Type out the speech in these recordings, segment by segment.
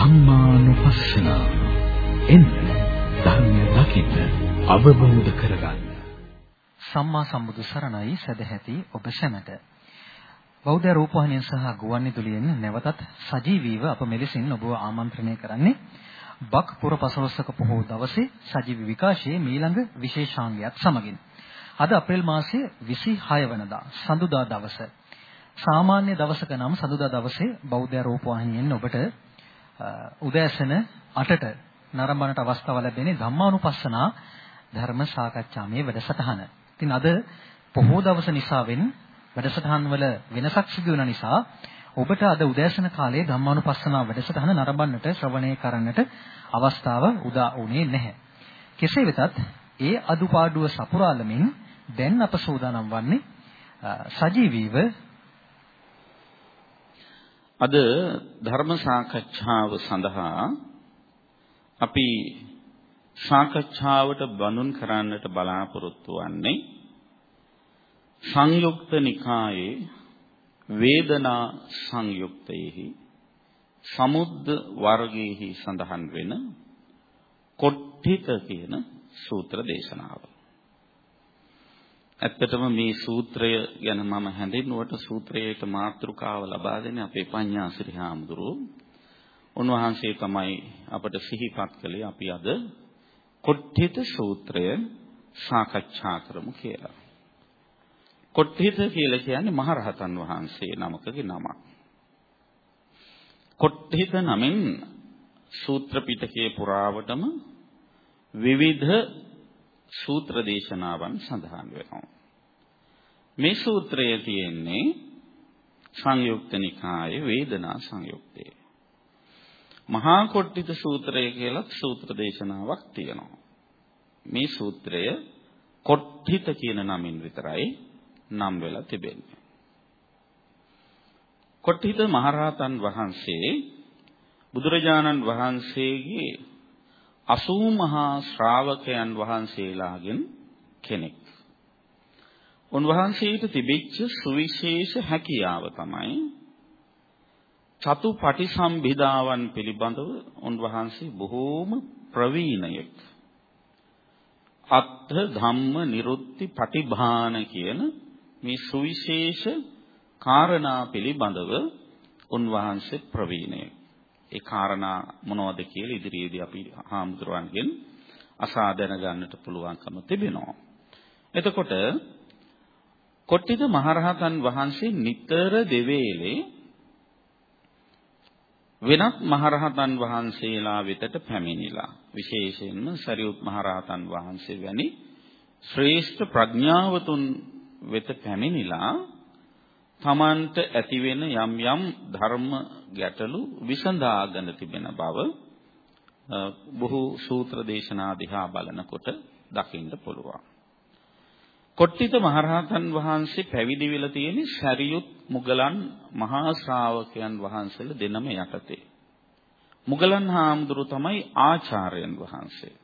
ධම්මානුපස්සන. එන්න ධර්මය දකින්න අවබෝධ කරගන්න. සම්මා සම්බුදු සරණයි සදැහැති ඔබ සැමට. බෞද්ධ රූපවාහිනිය සහ ගුවන්විදුලියෙන් නැවතත් සජීවීව අප මෙලෙසින් ඔබව ආමන්ත්‍රණය කරන්නේ බක් පුර පසළොස්වක පොහොව දවසේ සජීවී විකාශයේ මීළඟ විශේෂාංගයක් සමගින්. අද අප්‍රේල් මාසයේ 26 වෙනිදා සඳුදා දවස. සාමාන්‍ය දවසක නම් සඳුදා දවසේ බෞද්ධ රූපවාහිනියෙන් ඔබට උදෑසන 8ට නරඹන්නට අවස්ථාව ලැබෙන්නේ ධම්මානුපස්සනා ධර්ම සාකච්ඡාමේ වැඩසටහන. ඉතින් අද පොහොය දවස නිසාවෙන් වැඩසටහන් වල වෙනසක් සිදු වෙන නිසා ඔබට අද උදෑසන කාලයේ ධම්මානුපස්සනා වැඩසටහන නරඹන්නට ශ්‍රවණය කරන්නට අවස්ථාව උදා වුණේ නැහැ. කෙසේ වෙතත් ඒ අදුපාඩුව සපුරාලමින් දැන් අප සූදානම් වන්නේ සජීවීව අද ධර්ම සාකච්ඡාව සඳහා අපි සාකච්ඡාවට බඳුන් කරන්නට බලාපොරොත්තු වෙන්නේ සංයුක්ත නිකායේ වේදනා සංයුක්තයෙහි සමුද්ද වර්ගයේහි සඳහන් වෙන කොට්ඨිත කියන සූත්‍ර දේශනාව. ඇත්තටම මේ සූත්‍රය ගැන මම හැඳින්නුවට සූත්‍රයට මාතෘකාව ලබා දෙන්නේ අපේ පඤ්ඤාසිරි හාමුදුරුවෝ. උන්වහන්සේ තමයි අපට සිහිපත් කළේ අපි අද කොට්ඨිත සූත්‍රය සාකච්ඡා කරමු කියලා. කොට්ඨිත කියලා කියන්නේ මහරහතන් වහන්සේ නමකගේ නමක්. කොට්ඨිත නමින් සූත්‍ර පිටකයේ පුරාවටම විවිධ සූත්‍ර දේශනාවන් සඳහන් වෙනවා. මේ සූත්‍රය තියෙන්නේ සංයුක්ත නිකායේ වේදනා සංයුක්තයේ. මහා කොට්ටිත සූත්‍රය කියලා සූත්‍ර දේශනාවක් තියෙනවා. මේ සූත්‍රය කොට්ටිත කියන නමින් විතරයි නම් වෙලා තිබෙන්නේ. කොට්ටිත මහරහතන් වහන්සේ බුදුරජාණන් වහන්සේගේ 80 මහා ශ්‍රාවකයන් වහන්සේලාගෙන් කෙනෙක්. උන්වහන්සේට තිබිච්ච සුවිශේෂ හැකියාව තමයි චතු පටිසම්භිදාවන් පිළිබඳව උන්වහන්සේ බොහෝම ප්‍රවීණයෙක්. අත්ථ ධම්ම නිරුත්ති පටිභාන කියන මේ සුවිශේෂ කාරණා පිළිබඳව උන්වහන්සේ ප්‍රවීණයෙක්. ඒ කාරණා මොනවද කියලා ඉදිරියේදී අපි හාමුදුරුවන්ගෙන් අසා දැනගන්නට පුළුවන්කම තිබෙනවා. එතකොට කොට්ටිත මහරහතන් වහන්සේ නිතර දෙවේලේ වෙනත් මහරහතන් වහන්සේලා වෙතට පැමිණිලා විශේෂයෙන්ම සරියුත් මහරහතන් වහන්සේ වැනි ශ්‍රේෂ්ඨ ප්‍රඥාවතුන් වෙත පැමිණිලා තමන්ට ඇතිවෙන යම් යම් ධර්ම ගැටලු විසඳාගෙන තිබෙන බව බොහෝ සූත්‍ර දේශනා දිහා බලනකොට දකින්න පුළුවන්. කොට්ටිත මහරහතන් වහන්සේ පැවිදි වෙලා තියෙන්නේ සරියුත් මුගලන් මහා ශ්‍රාවකයන් වහන්සේලා දෙනම යටතේ. මුගලන් හාමුදුරු තමයි ආචාර්යයන් වහන්සේ.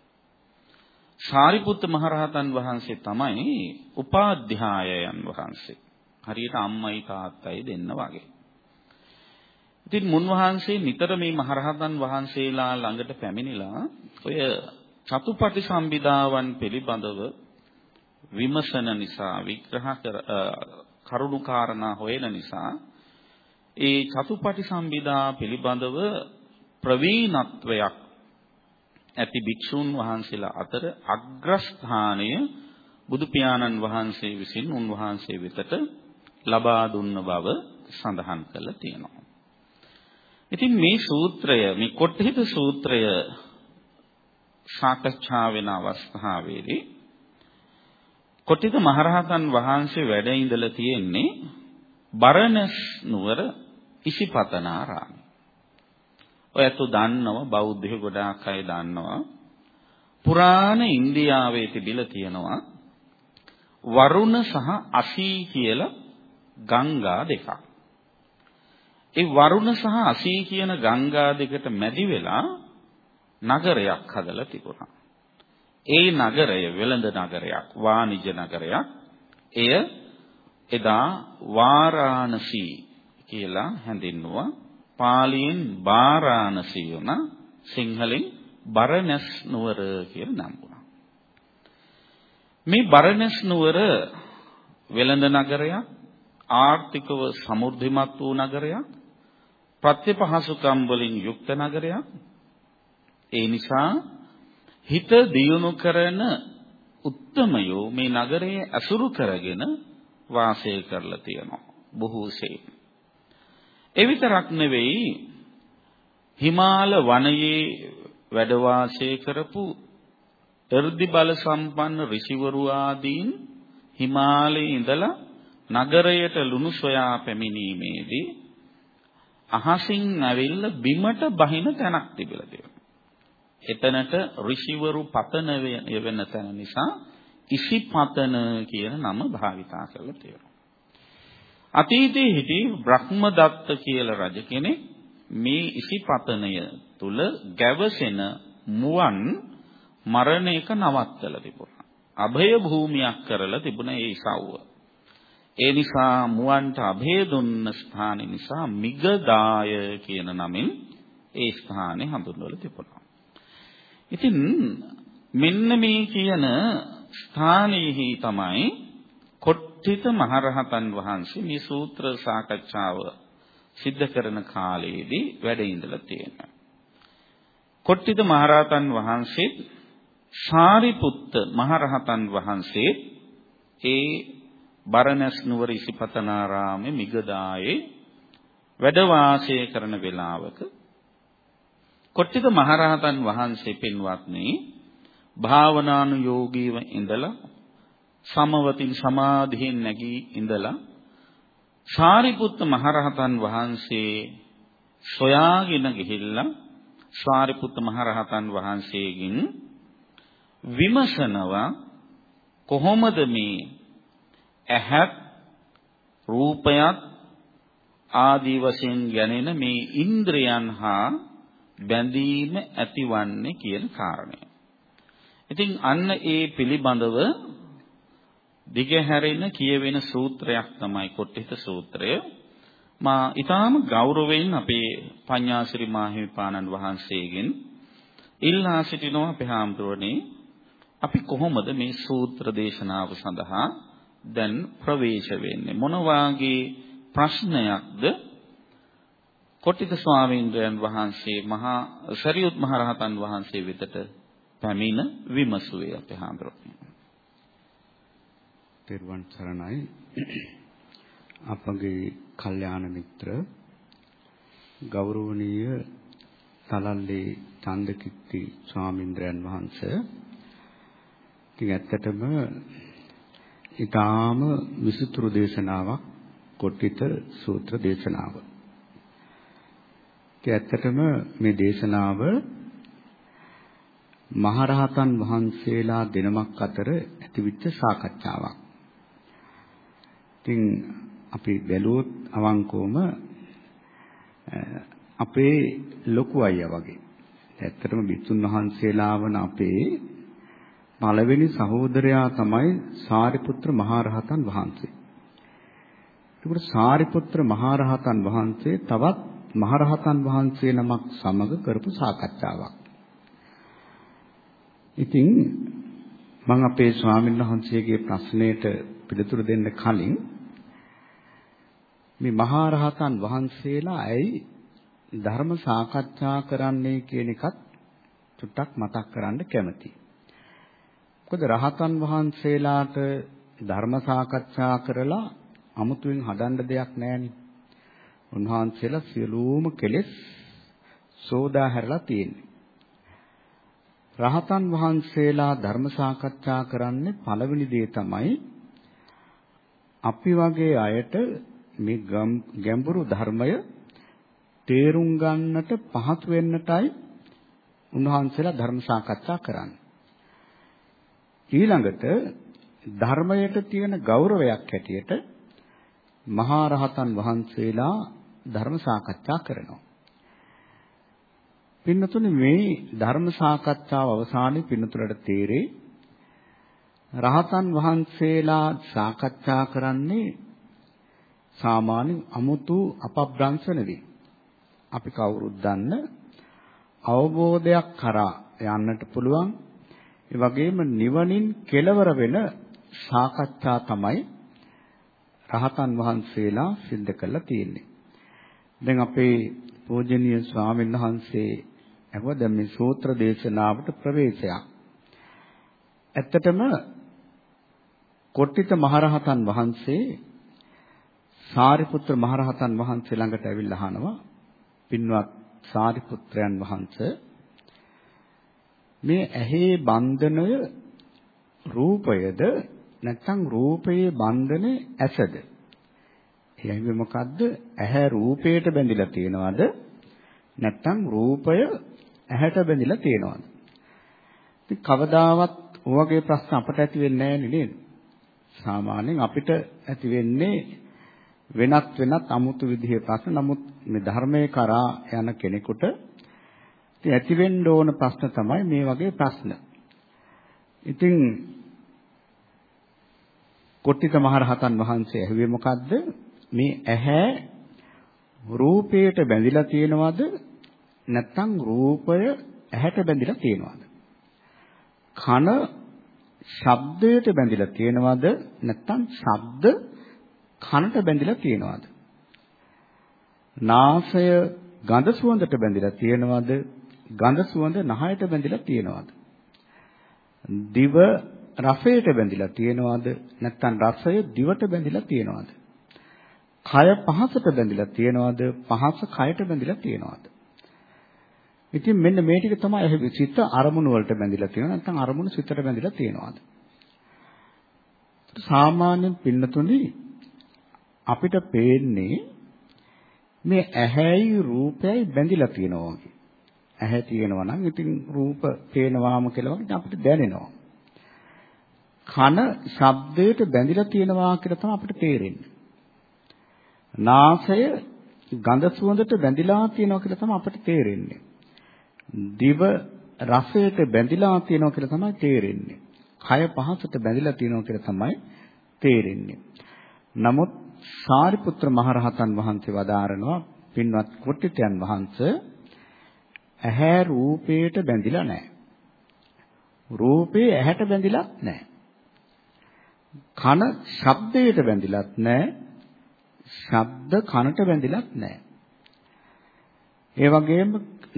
සාරිපුත්ත මහරහතන් වහන්සේ තමයි උපාධ්‍යායයන් වහන්සේ. හරියට අම්මයි තාත්තයි දෙන්න වගේ. ඉතින් මුන්වහන්සේ නිතර මේ මහරහතන් වහන්සේලා ළඟට පැමිණිලා ඔය චතුපටි සම්බිදාවන් පිළිබඳව විමසන නිසා විග්‍රහ කර කරුණු කාරණා හොයන නිසා ඒ චතුපටි සම්බිදා පිළිබඳව ප්‍රවීණත්වයක් ඇති භික්ෂුන් වහන්සේලා අතර අග්‍රස්ථානය බුදු පියාණන් වහන්සේ විසින් උන්වහන්සේ වෙතට ලබා දුන්න බව සඳහන් කරලා තියෙනවා. ඉතින් මේ සූත්‍රය මේ කොට්ටිත සූත්‍රය සාකච්ඡා වෙන අවස්ථාවේදී කොට්ටිත මහරහතන් වහන්සේ වැඩ ඉඳලා තියෙන්නේ බරණස් නුවර ඉසිපතනාරාමේ. ඔයත් දන්නව බෞද්ධය ගොඩාක් අය දන්නවා. පුරාණ ඉන්දියාවේ තිබිලා තියෙනවා වරුණ සහ අසී කියලා ගංගා දෙකක්. ඒ වරුණ සහ අසී කියන ගංගා දෙකට මැදි වෙලා නගරයක් හදලා තිබුණා. ඒ නගරය වෙළඳ නගරයක්, වාණිජ නගරයක්. එය එදා වාරාණසී කියලා හැඳින්වුවා පාලියෙන් බාරාණසී වුණා සිංහලෙන් බරණැස් නුවර කියලා නම් වුණා. මේ බරණැස් නුවර වෙළඳ නගරයක් ආර්ථිකව සමෘද්ධිමත් වූ නගරයක් ප්‍රත්‍යපහසුකම් වලින් යුක්ත නගරයක්. ඒ නිසා හිත දියුණු කරන උත්තමයෝ මේ නගරයේ ඇසුරු කරගෙන වාසය කරලා තියෙනවා බොහෝසේ ඒ විතරක් නෙවෙයි හිමාල වනයේ වැඩ වාසය කරපු එර්දි බල සම්පන්න ඍෂිවරු ආදීන් හිමාලයේ ඉඳලා නගරයට ලුණු සොයා පැමිණීමේදී අහසින් ඇවිල්ලා බිමට බහින තැනක් තිබිලා තියෙනවා. එතනට ඍෂිවරු පතන වෙන තැන නිසා ඉසිපතන කියන නම භාවිතා කරලා තියෙනවා. අතීතයේ හිටි බ්‍රහ්මදත්ත කියලා රජ කෙනෙක් මේ ඉසිපතනය තුල ගැවසෙන මුවන් මරණයක නවත්තලා තිබුණා. අභය භූමියක් කරලා තිබුණ ඒ ඉසව්ව. ඒ නිසා මුවන්ට અભය දුන්න ස්ථාන නිසා මිගදාය කියන නමින් ඒ ස්ථානේ හඳුන්වලා තිබුණා. ඉතින් මෙන්න මේ කියන ස්ථානයේහි තමයි කොට්ටිත මහරහතන් වහන්සේ මේ සූත්‍ර සාකච්ඡාව සිද්ධ කරන කාලයේදී වැඩ ඉඳලා තියෙනවා. කොට්ටිත මහරහතන් වහන්සේ සාරිපුත්ත මහරහතන් වහන්සේ ඒ බරණැස් නුවර ඉසිපතනාරාමේ මිගදායේ වැඩ වාසය කරන වෙලාවක කොට්ටිත මහරහතන් වහන්සේ පින්වත්නි භාවනානුයෝගීව ඉඳලා සමවතින් සමාධියෙන් නැගී ඉඳලා සාරිපුත්ත මහරහතන් වහන්සේ සොයාගෙන ගිහිල්ලා සාරිපුත්ත මහරහතන් වහන්සේගෙන් විමසනවා කොහොමද මේ ඇහත් රූපයත් ආදී වශයෙන් ගැනෙන මේ ඉන්ද්‍රයන් හා බැඳීම ඇතිවන්නේ කියන කාරණය. ඉතින් අන්න ඒ පිළිබඳව දිගහැරෙන කියවෙන සූත්‍රයක් තමයි කොට්ටිත සූත්‍රය. මා ඊටාම ගෞරවයෙන් අපේ පඤ්ඤාසිරි මාහිමිපාණන් වහන්සේගෙන් ඉල්ලා සිටිනවා අපේ හාමුදුරනේ අපි කොහොමද මේ සූත්‍ර දේශනාව සඳහා දැන් ප්‍රවේශ වෙන්නේ. මොන වාගේ ප්‍රශ්නයක්ද? කොට්ටිත ස්වාමීන් වහන්සේ මහා සරියුත් මහ රහතන් වහන්සේ වෙතට පැමිණ විමසුවේ අපේ හාමුදුරුවෝ. තෙරුවන් සරණයි. අපගේ කල්යාණ මිත්‍ර ගෞරවනීය තලල්ලේ චන්දකිත්ති ස්වාමින්ද්‍රයන් වහන්සේ ඉතින් ඇත්තටම ඊටාම විසුතුරු දේශනාවක් කොට්ටිත සූත්‍ර දේශනාව. ඉතින් ඇත්තටම මේ දේශනාව මහරහතන් වහන්සේලා දෙනමක් අතර ඇතිවෙච්ච සාකච්ඡාවක්. ඉතින් අපි බැලුවොත් අවංකවම අපේ ලොකු අයියා වගේ. ඇත්තටම බිතුන් වහන්සේලා වන අපේ පළවෙනි සහෝදරයා තමයි සාරිපුත්‍ර මහරහතන් වහන්සේ. ඒකට සාරිපුත්‍ර මහරහතන් වහන්සේ තවත් මහරහතන් වහන්සේ නමක් සමග කරපු සාකච්ඡාවක්. ඉතින් මම අපේ ස්වාමීන් වහන්සේගේ ප්‍රශ්නයට පිළිතුරු දෙන්න කලින් මේ මහරහතන් වහන්සේලා ඇයි ධර්ම සාකච්ඡා කරන්නේ කියන එකත් චුට්ටක් මතක් කරන්න කැමතියි. මොකද රහතන් වහන්සේලාට ධර්ම සාකච්ඡා කරලා අමුතුවෙන් හදන්න දෙයක් නැහෙනි. උන්වහන්සේලා සියලුම කෙලෙස් සෝදා හැරලා තියෙන්නේ. රහතන් වහන්සේලා ධර්ම සාකච්ඡා කරන්නේ පළවෙනි දේ තමයි අපි වගේ අයට මේ ගැඹුරු ධර්මය තේරුම් ගන්නට පහසු වෙන්නටයි උන්වහන්සේලා ධර්ම සාකච්ඡා කරන්නේ. ඊළඟට ධර්මයට තියෙන ගෞරවයක් හැටියට මහා රහතන් වහන්සේලා ධර්ම සාකච්ඡා කරනවා. පින්නතුනේ මේ ධර්ම සාකච්ඡාව අවසානයේ පින්නතුලට තේරේ රහතන් වහන්සේලා සාකච්ඡා කරන්නේ සාමාන්‍ය අමුතු අපබ්‍රංශ නෙවෙයි. අපි කවුරුත් දන්න අවබෝධයක් කරා යන්නට පුළුවන්. ඒ වගේම නිවනින් කෙලවර වෙන සාකච්ඡා තමයි රහතන් වහන්සේලා සිද්ධ කරලා තියෙන්නේ. දැන් අපේ පූජනීය ස්වාමීන් වහන්සේ අහුව දැන් මේ සූත්‍ර දේශනාවට ප්‍රවේශයක්. ඇත්තටම කොට්ටිත මහරහතන් වහන්සේ සාරිපුත්‍ර මහරහතන් වහන්සේ ළඟට ඇවිල්ලා අහනවා පින්වත් සාරිපුත්‍රයන් වහන්සේ මේ ඇහි බන්ධනය රූපයද නැත්නම් රූපයේ බන්ධනේ ඇසද? එහේ මොකද්ද? ඇහැ රූපයට බැඳිලා තියෙනවද? නැත්නම් රූපය ඇහැට බැඳිලා තියෙනවද? ඉතින් කවදාවත් ඔයගේ ප්‍රශ්න අපට ඇති වෙන්නේ නැහැ නේද? සාමාන්‍යයෙන් අපිට ඇති වෙන්නේ වෙනත් වෙනත් අමුතු විදිහේ ප්‍රශ්න. නමුත් මේ ධර්මයේ කරා යන කෙනෙකුට ඉතින් ඇති වෙන්න ඕන ප්‍රශ්න තමයි මේ වගේ ප්‍රශ්න. ඉතින් කොට්ටිත මහරහතන් වහන්සේ ඇහුවේ මොකද්ද? මේ ඇහැ රූපයට බැඳිලා තියෙනවද? නැත්නම් රූපය ඇහැට බැඳිලා තියෙනවද? කන ශබ්දයට බැඳිලා තියෙනවද? නැත්නම් ශබ්ද කනට බැඳිලා තියෙනවද? නාසය ගඳ සුවඳට බැඳිලා තියෙනවද? ගඳ සුවඳ නහයට බැඳිලා තියෙනවද? දිව රසයට බැඳිලා තියෙනවද? නැත්නම් රසය දිවට බැඳිලා තියෙනවද? කය පහසට බැඳිලා තියෙනවද? පහස කයට බැඳිලා තියෙනවද? ඉතින් මෙන්න මේ ටික තමයි සිත අරමුණු වලට බැඳිලා තියෙනවා නැත්නම් අරමුණු සිතට බැඳිලා තියෙනවද? සාමාන්‍යයෙන් පින්නතුනි අපිට පේන්නේ මේ ඇහැයි රූපයයි බැඳිලා තියෙනවා වගේ. ඇහැ තියෙනවා නම් ඉතින් රූප පේනවාම කියලා වගේ අපිට දැනෙනවා. කන ශබ්දයට බැඳිලා තියෙනවා කියලා තමයි අපිට තේරෙන්නේ. නාසය ගඳ සුවඳට බැඳිලා තියෙනවා කියලා තමයි අපිට තේරෙන්නේ. දිව රසයට බැඳිලා තියෙනවා කියලා තමයි තේරෙන්නේ. කය පහසට බැඳිලා තියෙනවා කියලා තමයි තේරෙන්නේ. නමුත් සාරිපුත්‍ර මහරහතන් වහන්සේ වදාරනවා පින්වත් කොට්ටිතයන් වහන්සේ ඇහැ රූපයට බැඳිලා නැහැ. රූපේ ඇහැට බැඳිලත් නැහැ. කන ශබ්දයට බැඳිලත් නැහැ. ශබ්ද කනට බැඳිලත් නැහැ. ඒ වගේම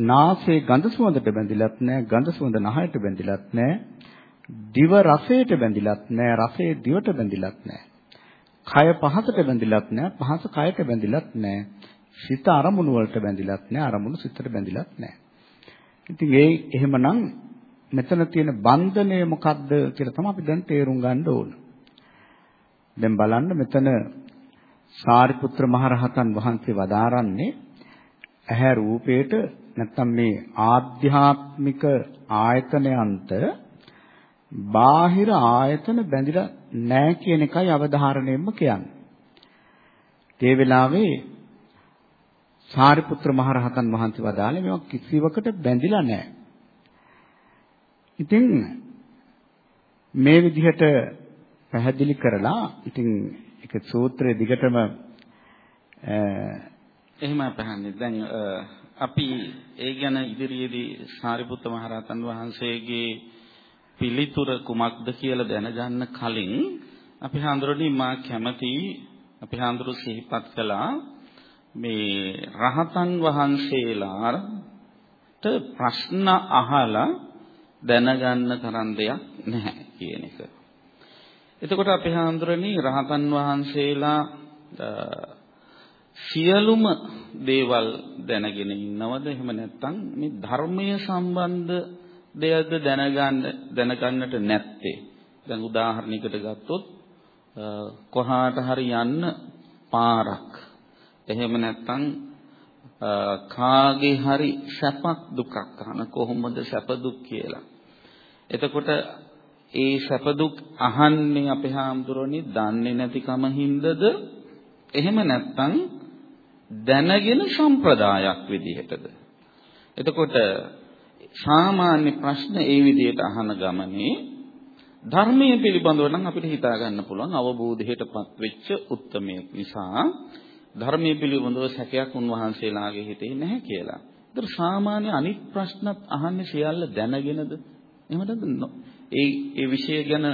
නාසයේ ගඳ සුවඳට බැඳිලත් නැහැ. ගඳ සුවඳ නහයට බැඳිලත් නැහැ. දිව රසයට බැඳිලත් නැහැ. රසයේ දිවට බැඳිලත් නැහැ. කය පහසට බැඳිලත් නැහැ. පහස කයට බැඳිලත් නැහැ. සිත අරමුණු වලට බැඳිලත් නැහැ. අරමුණු සිතට බැඳිලත් නැහැ. ඉතින් ඒ එහෙමනම් මෙතන තියෙන බන්ධනය මොකක්ද කියලා තමයි අපි දැන් තේරුම් ගන්න ඕන. දැන් බලන්න මෙතන සාරිපුත්‍ර මහරහතන් වහන්සේ වදාරන්නේ ඇහැ රූපේට නැත්තම් මේ ආධ්‍යාත්මික ආයතනයන්ට බාහිර ආයතන බැඳිලා නැහැ කියන එකයි අවධාරණයෙන්ම කියන්නේ. ඒ වෙලාවේ සාරිපුත්‍ර මහරහතන් වහන්සේ වදාළේ මේවා කිසිවකට බැඳිලා නැහැ. ඉතින් මේ විදිහට පැහැදිලි කරලා ඉතින් ඒක සූත්‍රයේ දිගටම එහෙම පහන්නේ දැන් අපි ඒ ගැන ඉදිරියේදී සාරිපුත්ත මහරහතන් වහන්සේගේ පිළිතුර කුමක්ද කියලා දැනගන්න කලින් අපි හඳුරන්නේ මා කැමති අපි හඳුරු සිහිපත් කළා මේ රහතන් වහන්සේලාට ප්‍රශ්න අහලා දැනගන්න තරම් දෙයක් නැහැ කියන එක. එතකොට අපි හඳුරන්නේ රහතන් වහන්සේලා සියලුම දේවල් දැනගෙන ඉන්නවද එහෙම නැත්නම් මේ ධර්මය සම්බන්ධ දෙයක්ද දැනගන්න දැනගන්නට නැත්තේ දැන් උදාහරණයකට ගත්තොත් කොහාට හරි යන්න පාරක් එහෙම නැත්නම් කාගේ හරි සැපක් දුකක් අහන කොහොමද සැප දුක් කියලා. එතකොට ඒ සැප දුක් අහන්නේ අපේ හාමුදුරනේ දන්නේ නැතිකම හින්දාද එහෙම නැත්නම් දැනගෙන සම්ප්‍රදායක් විදිහටද එතකොට සාමාන්‍ය ප්‍රශ්න ඒ විදිහට අහන ගමනේ ධර්මයේ පිළිබඳව නම් අපිට හිතා ගන්න පුළුවන් අවබෝධයටපත් වෙච්ච උත්මයෙක් නිසා ධර්මයේ පිළිබඳව සැකයක් උන්වහන්සේලාගේ හිතේ නැහැ කියලා. ඒතර සාමාන්‍ය අනිත් ප්‍රශ්නත් අහන්නේ සියල්ල දැනගෙනද? එහෙම නැත්නම් ඒ ඒ විෂය ගැන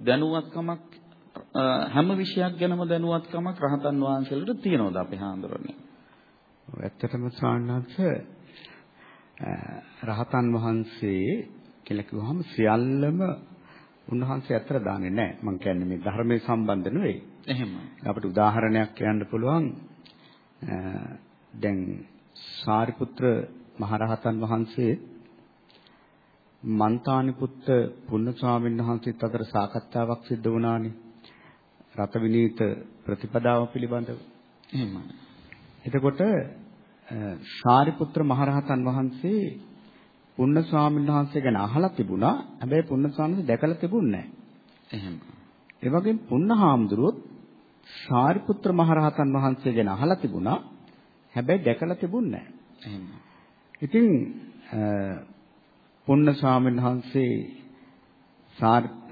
දැනුවත්කමක් හැම විෂයක් ගැනම දැනුවත්කමක් රහතන් වහන්සේලාට තියෙනවද අපේ හාමුදුරනේ? ඇත්තටම ස්වාමීනාංශ රහතන් වහන්සේ කියලා කිව්වහම සියල්ලම උන්වහන්සේ අතර දාන්නේ නැහැ. මම කියන්නේ මේ ධර්මයේ සම්බන්ධ නෙවෙයි. එහෙම. අපිට උදාහරණයක් කියන්න පුළුවන්. දැන් සාරිපුත්‍ර මහරහතන් වහන්සේ මන්තානිපුත්ත පුන්න ස්වාමීන් වහන්සේත් අතර සාකච්ඡාවක් සිද්ධ වුණානේ. රත විනීත ප්‍රතිපදාව පිළිබඳව. එහෙමයි. එතකොට සාරිපුත්‍ර මහරහතන් වහන්සේ පුන්න ස්වාමීන් වහන්සේ ගැන අහලා තිබුණා. හැබැයි පුන්න ස්වාමීන් දැකලා තිබුණේ නැහැ. එහෙම. ඒ වගේම පුන්න හාමුදුරුවොත් සාරිපුත්‍ර මහරහතන් වහන්සේ ගැන අහලා තිබුණා. හැබැයි දැකලා තිබුණේ නැහැ. ඉතින් පුන්න ස්වාමීන් වහන්සේ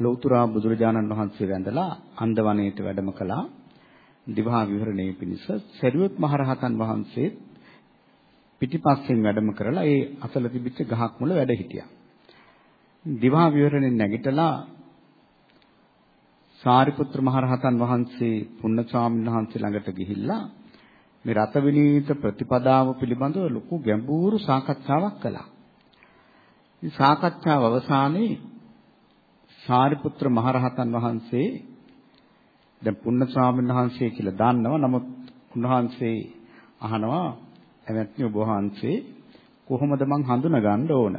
ලෞතුරා බුදුරජාණන් වහන්සේ වැඳලා අන්දවණේට වැඩම කළා. දිවහා විවරණේ පිණිස සරියොත් මහරහතන් වහන්සේ පිටිපස්සෙන් වැඩම කරලා ඒ අසල තිබිච්ච ගහක් මුල වැඩ හිටියා. දිවහා විවරණෙන් නැගිටලා සාරිපුත්‍ර මහරහතන් වහන්සේ පුන්න ස්වාමීන් වහන්සේ ළඟට ගිහිල්ලා මේ රත විනීත ප්‍රතිපදාව පිළිබඳව ලොකු ගැඹුරු සාකච්ඡාවක් කළා. මේ සාකච්ඡාව අවසානයේ සාරිපුත්‍ර මහරහතන් වහන්සේ දැන් පුන්න ස්වාමීන් වහන්සේ කියලා දන්නවා. නමුත් උන්වහන්සේ අහනවා එවත්නි ඔබ වහන්සේ කොහොමද මං හඳුනගන්න ඕන?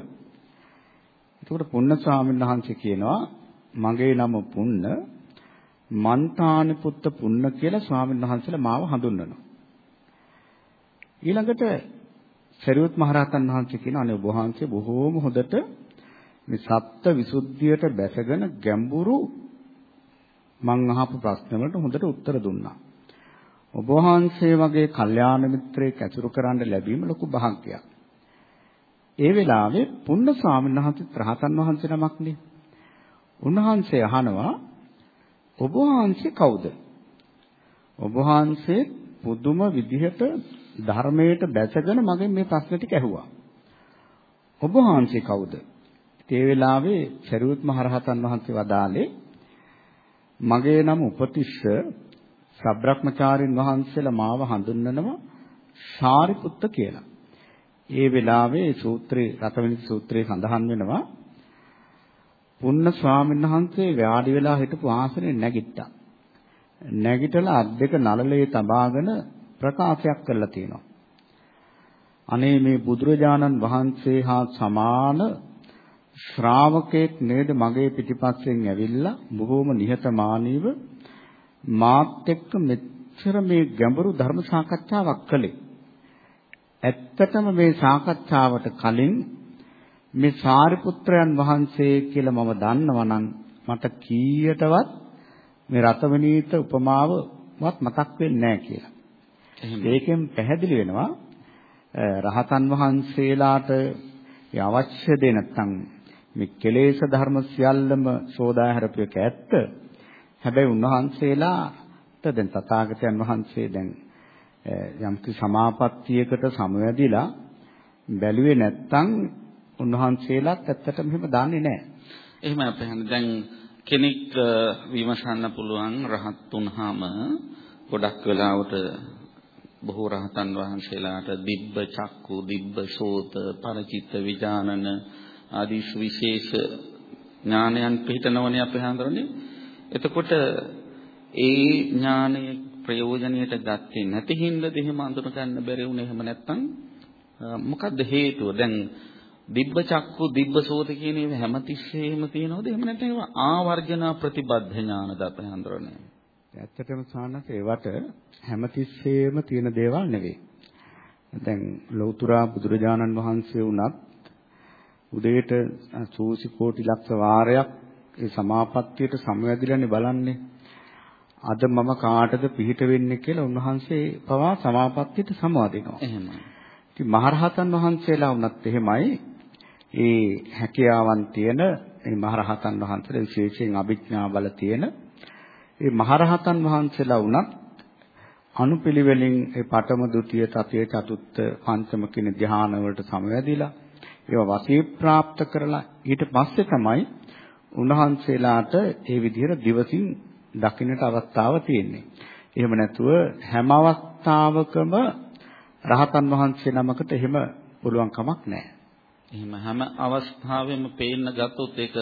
එතකොට පුන්න ස්වාමීන් වහන්සේ කියනවා මගේ නම පුන්න මන්තාන පුත්ත පුන්න කියලා ස්වාමීන් වහන්සේලා මාව හඳුන්වනවා. ඊළඟට සරියුත් මහරහතන් වහන්සේ කියන අනේ ඔබ වහන්සේ බොහෝම හොඳට මේ සත්ත්ව විසුද්ධියට බැසගෙන ගැඹුරු මං අහපු ප්‍රශ්න වලට හොඳට උත්තර දුන්නා. ඔබ වහන්සේ වගේ කල්යාණ මිත්‍රයෙක් ඇසුරු කරන්න ලැබීම ලොකු භාග්‍යයක්. ඒ වෙලාවේ පුන්න ස්වාමීන් වහන්සේ රහතන් වහන්සේ නමක්නේ. උන්වහන්සේ අහනවා ඔබ වහන්සේ කවුද? ඔබ වහන්සේ පුදුම විදිහට ධර්මයට බැසගෙන මගෙන් මේ ප්‍රශ්න ටික ඇහුවා. ඔබ වහන්සේ කවුද? ඒ වෙලාවේ සරියුත් මහ රහතන් වහන්සේ වදාළේ මගේ නම උපතිස්ස සබ්‍රක්‍මචාරින් වහන්සේලා මාව හඳුන්වනවා සාරිපුත්ත කියලා. ඒ වෙලාවේ සූත්‍රේ රතවෙනි සූත්‍රයේ සඳහන් වෙනවා පුන්න ස්වාමීන් වහන්සේ වාඩි වෙලා හිටපු ආසනේ නැගිට්ටා. නැගිටලා අත් දෙක නළලේ තබාගෙන ප්‍රකාශයක් කරලා තියෙනවා. අනේ මේ බුදුරජාණන් වහන්සේ හා සමාන ශ්‍රාවකෙක් නේද මගේ පිටිපස්සෙන් ඇවිල්ලා බොහොම නිහතමානීව මාත් එක්ක මෙච්චර මේ ගැඹුරු ධර්ම සාකච්ඡාවක් කළේ. ඇත්තටම මේ සාකච්ඡාවට කලින් මේ සාරිපුත්‍රයන් වහන්සේ කියලා මම දන්නවා නම් මට කීයටවත් මේ රතවනීත උපමාවවත් මතක් වෙන්නේ නැහැ කියලා. ඒකෙන් පැහැදිලි වෙනවා රහතන් වහන්සේලාට අවශ්‍ය දේ නැත්නම් මේ කෙලෙස් ධර්ම සියල්ලම සෝදා හැරපු එක ඇත්ත. හැබැයි උන්වහන්සේලාට දැන් තථාගතයන් වහන්සේ දැන් යම් කිසි සමාපත්තියකට සමවැදිලා බැලුවේ නැත්තම් උන්වහන්සේලාත් ඇත්තටම එහෙම දන්නේ නැහැ. එහෙම අපහන් දැන් කෙනෙක් විමසන්න පුළුවන් රහත් වුනහම ගොඩක් වෙලාවට බොහෝ රහතන් වහන්සේලාට දිබ්බ චක්කු දිබ්බ සෝත පරචිත්ත විඥානන ආදී විශේෂ ඥානයන් පිහිටනවනේ අපේ හඳුරන්නේ. එතකොට ඒ ඥානය ප්‍රයෝජනයට ගත්තේ නැති හින්දාද එහෙම අඳුන ගන්න බැරි වුණේ එහෙම නැත්නම් මොකද්ද හේතුව? දැන් දිබ්බ චක්කු දිබ්බ සෝත කියන ඒවා හැමතිස්සෙම තියෙනවද? එහෙම නැත්නම් ඒවා ආවර්ජනා ප්‍රතිබද්ධ ඥානද අපේ හඳුරන්නේ? ඇත්තටම සානස ඒවට හැමතිස්සෙම තියෙන දේවල් නෙවෙයි. දැන් ලෞතුරා බුදුරජාණන් වහන්සේ වුණත් උදේට සූසි කෝටි ලක්ෂ වාරයක් ඒ සමාපත්තියට සමවැදිලානේ බලන්නේ. අද මම කාටද පිහිට වෙන්නේ කියලා උන්වහන්සේ පවා සමාපත්තියට සමවදිනවා. එහෙමයි. ඉතින් මහරහතන් වහන්සේලා වුණත් එහෙමයි. ඒ හැකියාවන් තියෙන මේ මහරහතන් වහන්සේලා විශේෂයෙන් අභිඥා බල තියෙන මේ මහරහතන් වහන්සේලා වුණත් අනුපිළිවෙලින් ඒ පඨම, ဒုတိ ය, තතිය, චතුත්ථ, පංචම කියන ධ්‍යාන වලට සමවැදිලා ඒවා වශී ප්‍රාප්ත කරලා ඊට පස්සේ තමයි උන්වහන්සේලාට ඒ විදිහට දිවසින් දකින්නට අවස්ථාව තියෙන්නේ. එහෙම නැතුව හැම අවස්ථාවකම රහතන් වහන්සේ නමකට එහෙම පුළුවන් කමක් නැහැ. එහෙම හැම අවස්ථාවෙම පේන්න ගත්තොත් ඒක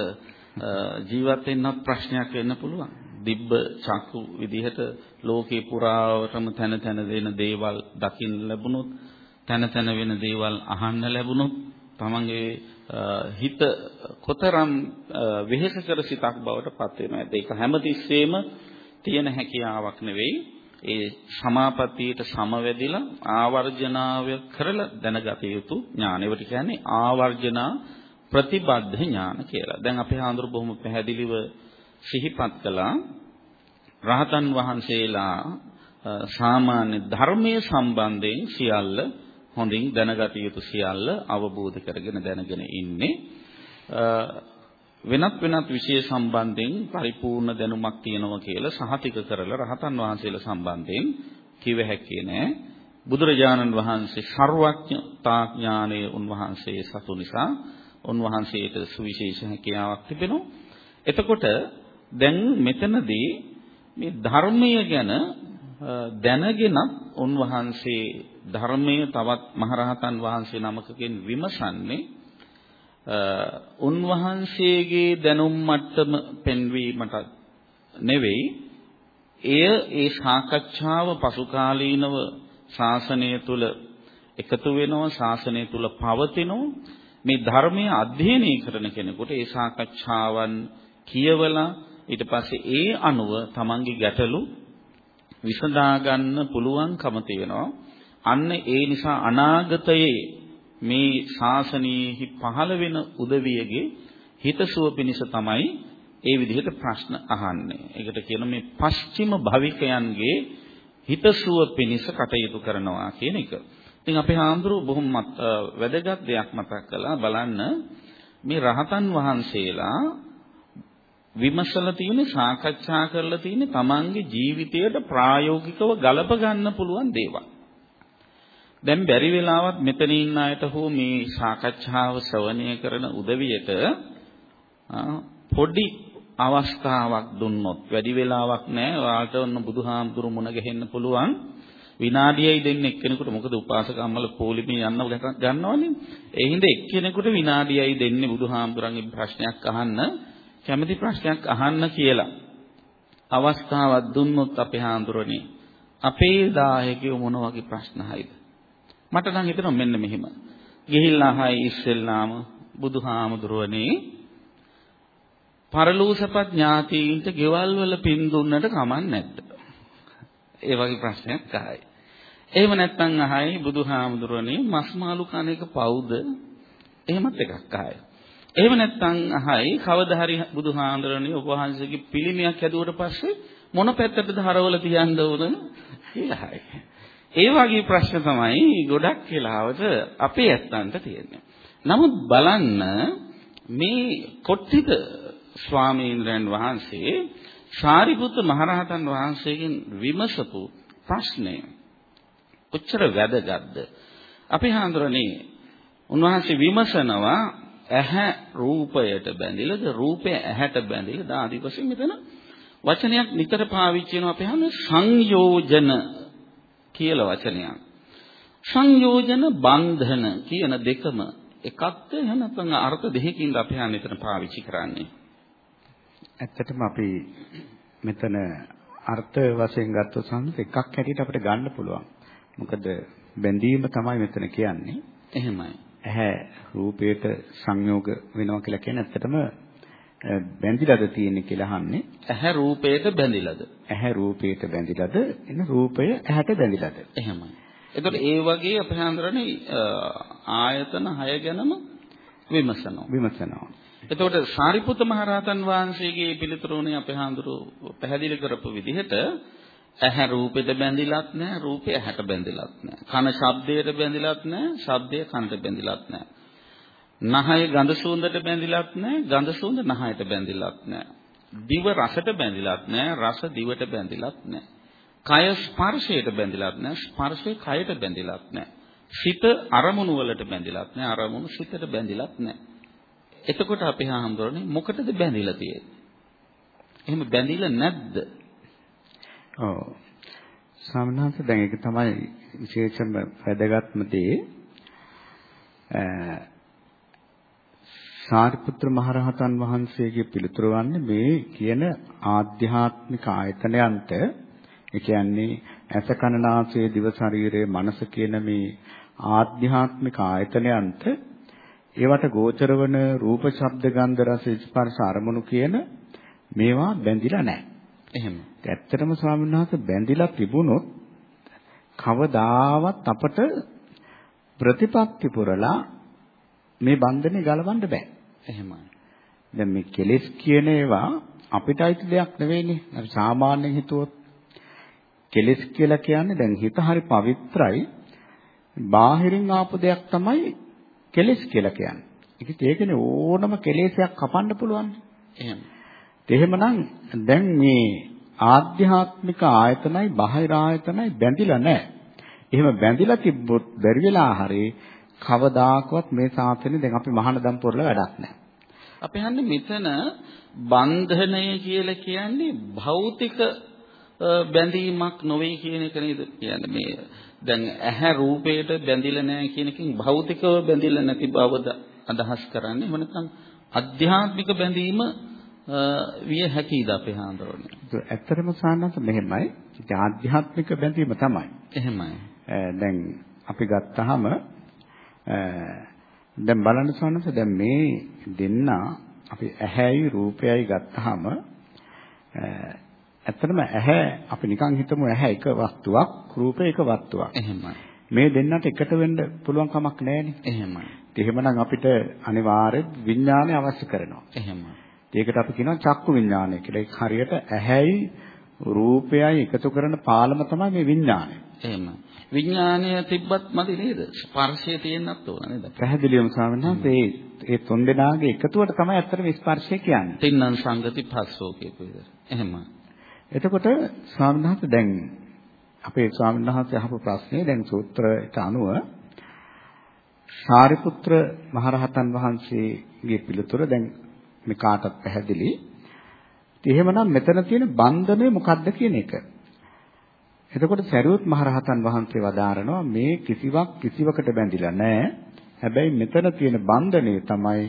ජීවත් වෙන්නත් ප්‍රශ්නයක් වෙන්න පුළුවන්. දිබ්බ චක්කු විදිහට ලෝකේ පුරාවටම තන තන දෙන දේවල් දකින්න ලැබුණොත් තන තන වෙන දේවල් අහන්න ලැබුණොත් තමන්ගේ හිත කොතරම් වෙහෙසකර සිතක් බවට පත් වෙනවද ඒක හැමතිස්සෙම තියෙන හැකියාවක් නෙවෙයි ඒ සමාපත්තියට සමවැදිලා ආවර්ජනාව කරලා දැනගත යුතු ඥානෙවට කියන්නේ ආවර්ජනා ප්‍රතිබද්ධ ඥාන කියලා. දැන් අපේ හාමුදුරු බොහොම පැහැදිලිව සිහිපත් කළා. රහතන් වහන්සේලා සාමාන්‍ය ධර්මයේ සම්බන්ධයෙන් සියල්ල හොඳින් දැනගත යුතු සියල්ල අවබෝධ කරගෙන දැනගෙන ඉන්නේ. වෙනත් වෙනත් විශේෂ සම්බන්ධයෙන් පරිපූර්ණ දැනුමක් තියෙනවා කියලා සහතික කරලා රහතන් වහන්සේලා සම්බන්ධයෙන් කිව හැකියේ නෑ. බුදුරජාණන් වහන්සේ ਸਰවඥතා ඥානයේ උන්වහන්සේ සතු නිසා උන්වහන්සේට සුවිශේෂ හැකියාවක් තිබෙනවා. එතකොට දැන් මෙතනදී මේ ධර්මය ගැන දැනගෙන උන්වහන්සේ ධර්මයේ තවත් මහරහතන් වහන්සේ නමකකින් විමසන්නේ උන්වහන්සේගේ දැනුම් මට්ටම පෙන්වීමට නෙවෙයි එය ඒ සාකච්ඡාව පසු කාලීනව ශාසනය තුල එකතු වෙනවා ශාසනය තුල පවතිනවා මේ ධර්මයේ අධ්‍යයනය කරන කෙනෙකුට ඒ සාකච්ඡාවන් කියවලා ඊට පස්සේ ඒ අනුව තමන්ගේ ගැටලු විසඳා ගන්න පුළුවන්කම තියෙනවා. අන්න ඒ නිසා අනාගතයේ මේ ශාසනයෙහි පහළ වෙන උදවියගේ හිතසුව පිණිස තමයි ඒ විදිහට ප්‍රශ්න අහන්නේ. ඒකට කියන මේ පස්චිම භවිකයන්ගේ හිතසුව පිණිස කටයුතු කරනවා කියන එක. ඉතින් අපේ හාමුදුරුව බොහොම වැදගත් දෙයක් මතක් කළා බලන්න මේ රහතන් වහන්සේලා විමසලා තියෙන්නේ සාකච්ඡා කරලා තියෙන්නේ තමන්ගේ ජීවිතයට ප්‍රායෝගිකව ගලප ගන්න පුළුවන් දේවල්. දැන් බැරි වෙලාවත් මෙතන ඉන්න අයට හෝ මේ සාකච්ඡාව ශ්‍රවණය කරන උදවියට පොඩි අවස්ථාවක් දුන්නොත් වැඩි වෙලාවක් නැහැ. ඔයාලට ඔන්න බුදුහාමුදුරු මුණ ගැහෙන්න පුළුවන්. විනාඩියයි දෙන්න එක්කෙනෙකුට මොකද උපාසක අම්මල පොලිමේ යන්න ගන්නවනේ. ඒ හින්දා එක්කෙනෙකුට විනාඩියයි දෙන්නේ බුදුහාමුදුරන්ගේ ප්‍රශ්නයක් අහන්න. කැමැති ප්‍රශ්නයක් අහන්න කියලා අවස්ථාවක් දුන්නොත් අපේ හාමුදුරනේ අපේ දායකයෝ මොන වගේ ප්‍රශ්න අහයිද මට නම් හිතෙනවා මෙන්න මෙහෙම. ගිහිල්ලා අහයි ඉස්සෙල්ලාම බුදුහාමුදුරනේ පරලෝසපත් ඥාතීන්ට ගෙවල් වල පින් දුන්නට කමක් නැද්ද? ඒ වගේ ප්‍රශ්නයක් අහයි එහෙම නැත්නම් අහයි බුදුහාමුදුරනේ මස් මාළු කන එක පවුද? එහෙමත් එකක් අහයි එහෙම නැත්නම් අහයි කවදා හරි බුදුහාඳුරනේ ඔබ වහන්සේගේ පිළිමයක් හැදුවට පස්සේ මොන පැත්තටද හරවල තියන්න ඕන කියලා අහයි. ඒ වගේ ප්‍රශ්න තමයි ගොඩක් වෙලාවට අපේ ඇත්තන්ට තියෙන්නේ. නමුත් බලන්න මේ කොට්ටිත ස්වාමීන් වහන්සේ සාරිපුත්ත මහරහතන් වහන්සේගෙන් විමසපු ප්‍රශ්නය කොච්චර වැදගත්ද? අපි හඳුරන්නේ උන්වහන්සේ විමසනවා ඇහැ රූපයට බැඳිලාද රූපය ඇහැට බැඳිලාද ආදි වශයෙන් මෙතන වචනයක් නිතර පාවිච්චි වෙනවා අපේ හැම සංයෝජන කියලා වචනයක්. සංයෝජන බන්ධන කියන දෙකම එකක්ද එහෙම නැත්නම් අර්ථ දෙකකින්ද අපි හා මෙතන පාවිච්චි කරන්නේ. ඇත්තටම අපි මෙතන අර්ථ වශයෙන් ගත්තොත් සම්මත එකක් හැටියට අපිට ගන්න පුළුවන්. මොකද බැඳීම තමයි මෙතන කියන්නේ. එහෙමයි. ඇහැ රූපයට සංයෝග වෙනවා කියලා කියන්නේ ඇත්තටම බැඳිලාද තියෙන්නේ කියලා අහන්නේ. ඇහැ රූපයට බැඳිලාද? ඇහැ රූපයට බැඳිලාද? එන රූපය ඇහැට බැඳිලාද? එහෙමයි. එතකොට ඒ වගේ අපේ හඳුරන්නේ ආයතන 6 ගැනම විමසනවා. විමසනවා. එතකොට සාරිපුත්ත මහරහතන් වහන්සේගේ පිළිතුරුනේ අපේ හඳුරු පැහැදිලි කරපු විදිහට ඇහැ රූපෙට බැඳිලත් නැහැ රූපය ඇහැට බැඳිලත් නැහැ කන ශබ්දයට බැඳිලත් නැහැ ශබ්දය කනට බැඳිලත් නැහැ නහය ගඳ සුවඳට බැඳිලත් නැහැ ගඳ සුවඳ නහයට බැඳිලත් නැහැ දිව රසට බැඳිලත් නැහැ රස දිවට බැඳිලත් නැහැ කය ස්පර්ශයට බැඳිලත් නැහැ. ස්පර්ශය කයට බැඳිලත් නැහැ. සිත අරමුණු වලට බැඳිලත් නැහැ. අරමුණු සිතට බැඳිලත් නැහැ. එතකොට අපි හාමුදුරනේ මොකටද බැඳිලා තියෙන්නේ? එහෙම බැඳිලා නැද්ද? ඔව්. සාමනාංශ දැන් ඒක තමයි විශේෂම වැදගත්ම දේ. සාරිපුත්‍ර මහරහතන් වහන්සේගේ පිළිතුර වන්නේ මේ කියන ආධ්‍යාත්මික ආයතනයන්ට ඒ කියන්නේ ඇස කන නාසය දිව ශරීරය මනස කියන මේ ආධ්‍යාත්මික ආයතනයන්ට ඒවට ගෝචර වන රූප ශබ්ද ගන්ධ රස ස්පර්ශ අරමුණු කියන මේවා බැඳිලා නැහැ. එහෙම. ඇත්තටම ස්වාමීන් වහන්සේ බැඳිලා තිබුණොත් කවදාවත් අපට ප්‍රතිපත්ති පුරලා මේ බන්ධනේ ගලවන්න බෑ. එහෙමයි. දැන් මේ කෙලෙස් කියන ඒවා අපිට අයිති දෙයක් නෙවෙයිනේ. අපි සාමාන්‍යයෙන් හිතුවොත් කෙලෙස් කියලා කියන්නේ දැන් හිත හරි පවිත්‍රායි. බාහිරින් ආපු දෙයක් තමයි කෙලෙස් කියලා කියන්නේ. ඒක ඒකනේ ඕනම කෙලෙසයක් කපන්න පුළුවන්. එහෙම. එහෙමනම් දැන් මේ ආධ්‍යාත්මික ආයතනයි බාහිර ආයතනයි බැඳිලා නැහැ. එහෙම බැඳිලා තිබ්බොත් බැරි වෙලා හරි කවදාකවත් මේ සාසනේ දැන් අපි මහානදම් පුරලා වැඩක් නැහැ. අපි හන්නේ මෙතන බන්ධනය කියලා කියන්නේ භෞතික බැඳීමක් නොවේ කියන එක නේද? කියන්නේ මේ දැන් ඇහැ රූපයට බැඳිලා නැහැ කියන එකෙන් භෞතිකව බැඳිලා නැති බවද අදහස් කරන්නේ? එහෙම නැත්නම් අධ්‍යාත්මික බැඳීම විය හැකියිද අපේ හාමුදුරනේ ඇත්තටම සාන්නත් මෙහෙමයි. ආධ්‍යාත්මික බැඳීම තමයි. එහෙමයි. දැන් අපි ගත්තාම දැන් බලන්න සවනස දැන් මේ දෙන්න අපි ඇහැයි රූපයයි ගත්තාම ඇත්තටම ඇහැ අපි නිකන් හිතමු ඇහැ එක වස්තුවක් රූපය එක වස්තුවක්. එහෙමයි. මේ දෙන්නට එකට වෙන්න පුළුවන් කමක් නැහැනේ. එහෙමයි. එහෙමනම් අපිට අනිවාර්ය විඥානය අවශ්‍ය කරනවා. එහෙමයි. ඒකට අපි කියනවා චක්කු විඥානය කියලා. ඒක හරියට ඇහැයි රූපයයි එකතු කරන පාලම තමයි මේ විඥානය. එහෙමයි. විඥානය තිබ්බත් මදි නේද? ස්පර්ශය තියෙන්නත් ඕන නේද? පැහැදිලිවම ස්වාමීන් ඒ තුන් දෙනාගේ එකතුවට තමයි ඇත්තටම ස්පර්ශය කියන්නේ. තින්නම් සංගති පස්සෝ කියපු විදිහට. එහෙමයි. එතකොට ස්වාමීන් දැන් අපේ ස්වාමීන් වහන්සේ අහපු ප්‍රශ්නේ දැන් සූත්‍රයට අනුව සාරිපුත්‍ර මහරහතන් වහන්සේගේ පිළිතුර දැන් මේ කාටත් පැහැදිලි. එහෙමනම් මෙතන තියෙන බන්ධනය මොකක්ද කියන එක. එතකොට සරියුත් මහරහතන් වහන්සේ වදාරනවා මේ කිසිවක් කිසිවකට බැඳිලා නැහැ. හැබැයි මෙතන තියෙන බන්ධනය තමයි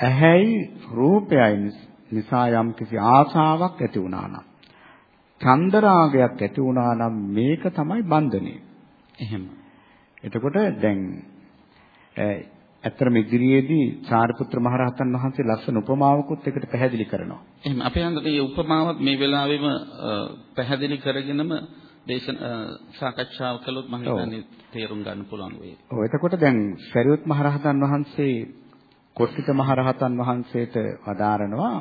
ඇහැයි රූපයයි නිසා යම් කිසි ආශාවක් ඇති වුණා නම් චන්දරාගයක් ඇති වුණා නම් මේක තමයි බන්ධනය. එහෙම. එතකොට දැන් ඇත්තටම ඉදිරියේදී සාරිපුත්‍ර මහරහතන් වහන්සේ ලස්සන උපමාවකුත් එකට පැහැදිලි කරනවා. එහෙනම් අපේ හන්දට මේ උපමාවත් මේ වෙලාවෙම පැහැදිලි කරගෙනම දේශන සාකච්ඡාව කළොත් මම හිතන්නේ තේරුම් ගන්න පුළුවන් වෙයි. ඔව් එතකොට දැන් සරියුත් මහරහතන් වහන්සේ කොට්ටිත මහරහතන් වහන්සේට වදාරනවා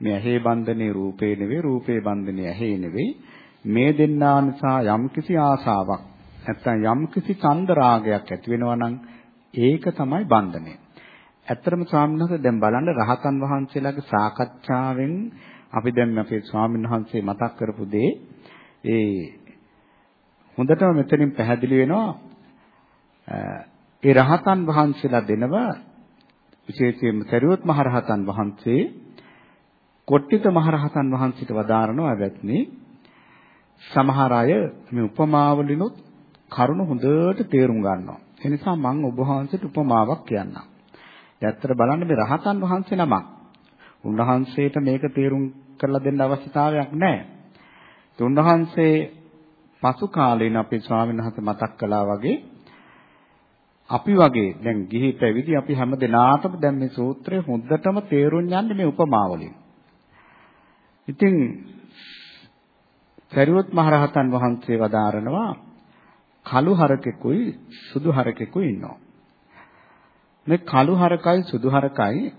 මේ ඇහි බන්ධනේ රූපේ නෙවෙයි රූපේ බන්ධනේ ඇහි නෙවෙයි මේ දෙන්නා නිසා යම්කිසි ආසාවක් නැත්නම් යම්කිසි ඡන්ද රාගයක් ඇති වෙනවා නම් ඒක තමයි බන්ධනය. ඇත්තටම ස්වාමීන් වහන්සේ දැන් බලන්න රහතන් වහන්සේලාගේ සාකච්ඡාවෙන් අපි දැන් අපේ ස්වාමීන් වහන්සේ මතක් කරපු දේ ඒ හොඳටම මෙතනින් පැහැදිලි වෙනවා ඒ රහතන් වහන්සේලා දෙනව විශේෂයෙන්ම සරියොත් මහ රහතන් වහන්සේ කොට්ටිත මහරහතන් වහන්සේට වදාරනවා වැත්නි සමහර අය මේ උපමාවලිනුත් කරුණ හොඳට තේරුම් ගන්නවා. ඒ නිසා මම ඔබ වහන්සේට උපමාවක් කියන්නම්. ඇත්තට බලන්න මේ රහතන් වහන්සේ නමක්. උන්වහන්සේට මේක තේරුම් කරලා දෙන්න අවශ්‍යතාවයක් නැහැ. උන්වහන්සේ පසු කාලේන අපේ ස්වාමීන් වහන්සේ මතක් කළා වගේ අපි වගේ දැන් ගිහි පැවිදි අපි හැම දිනාටම දැන් මේ සූත්‍රය හොඳටම තේරුම් යන්නේ මේ උපමාවලින්. ඉතින් සරියොත් මහරහතන් වහන්සේ වදාරනවා කළු හරකෙකුයි සුදු හරකෙකුයි ඉන්නවා. මේ කළු හරකයි සුදු හරකයි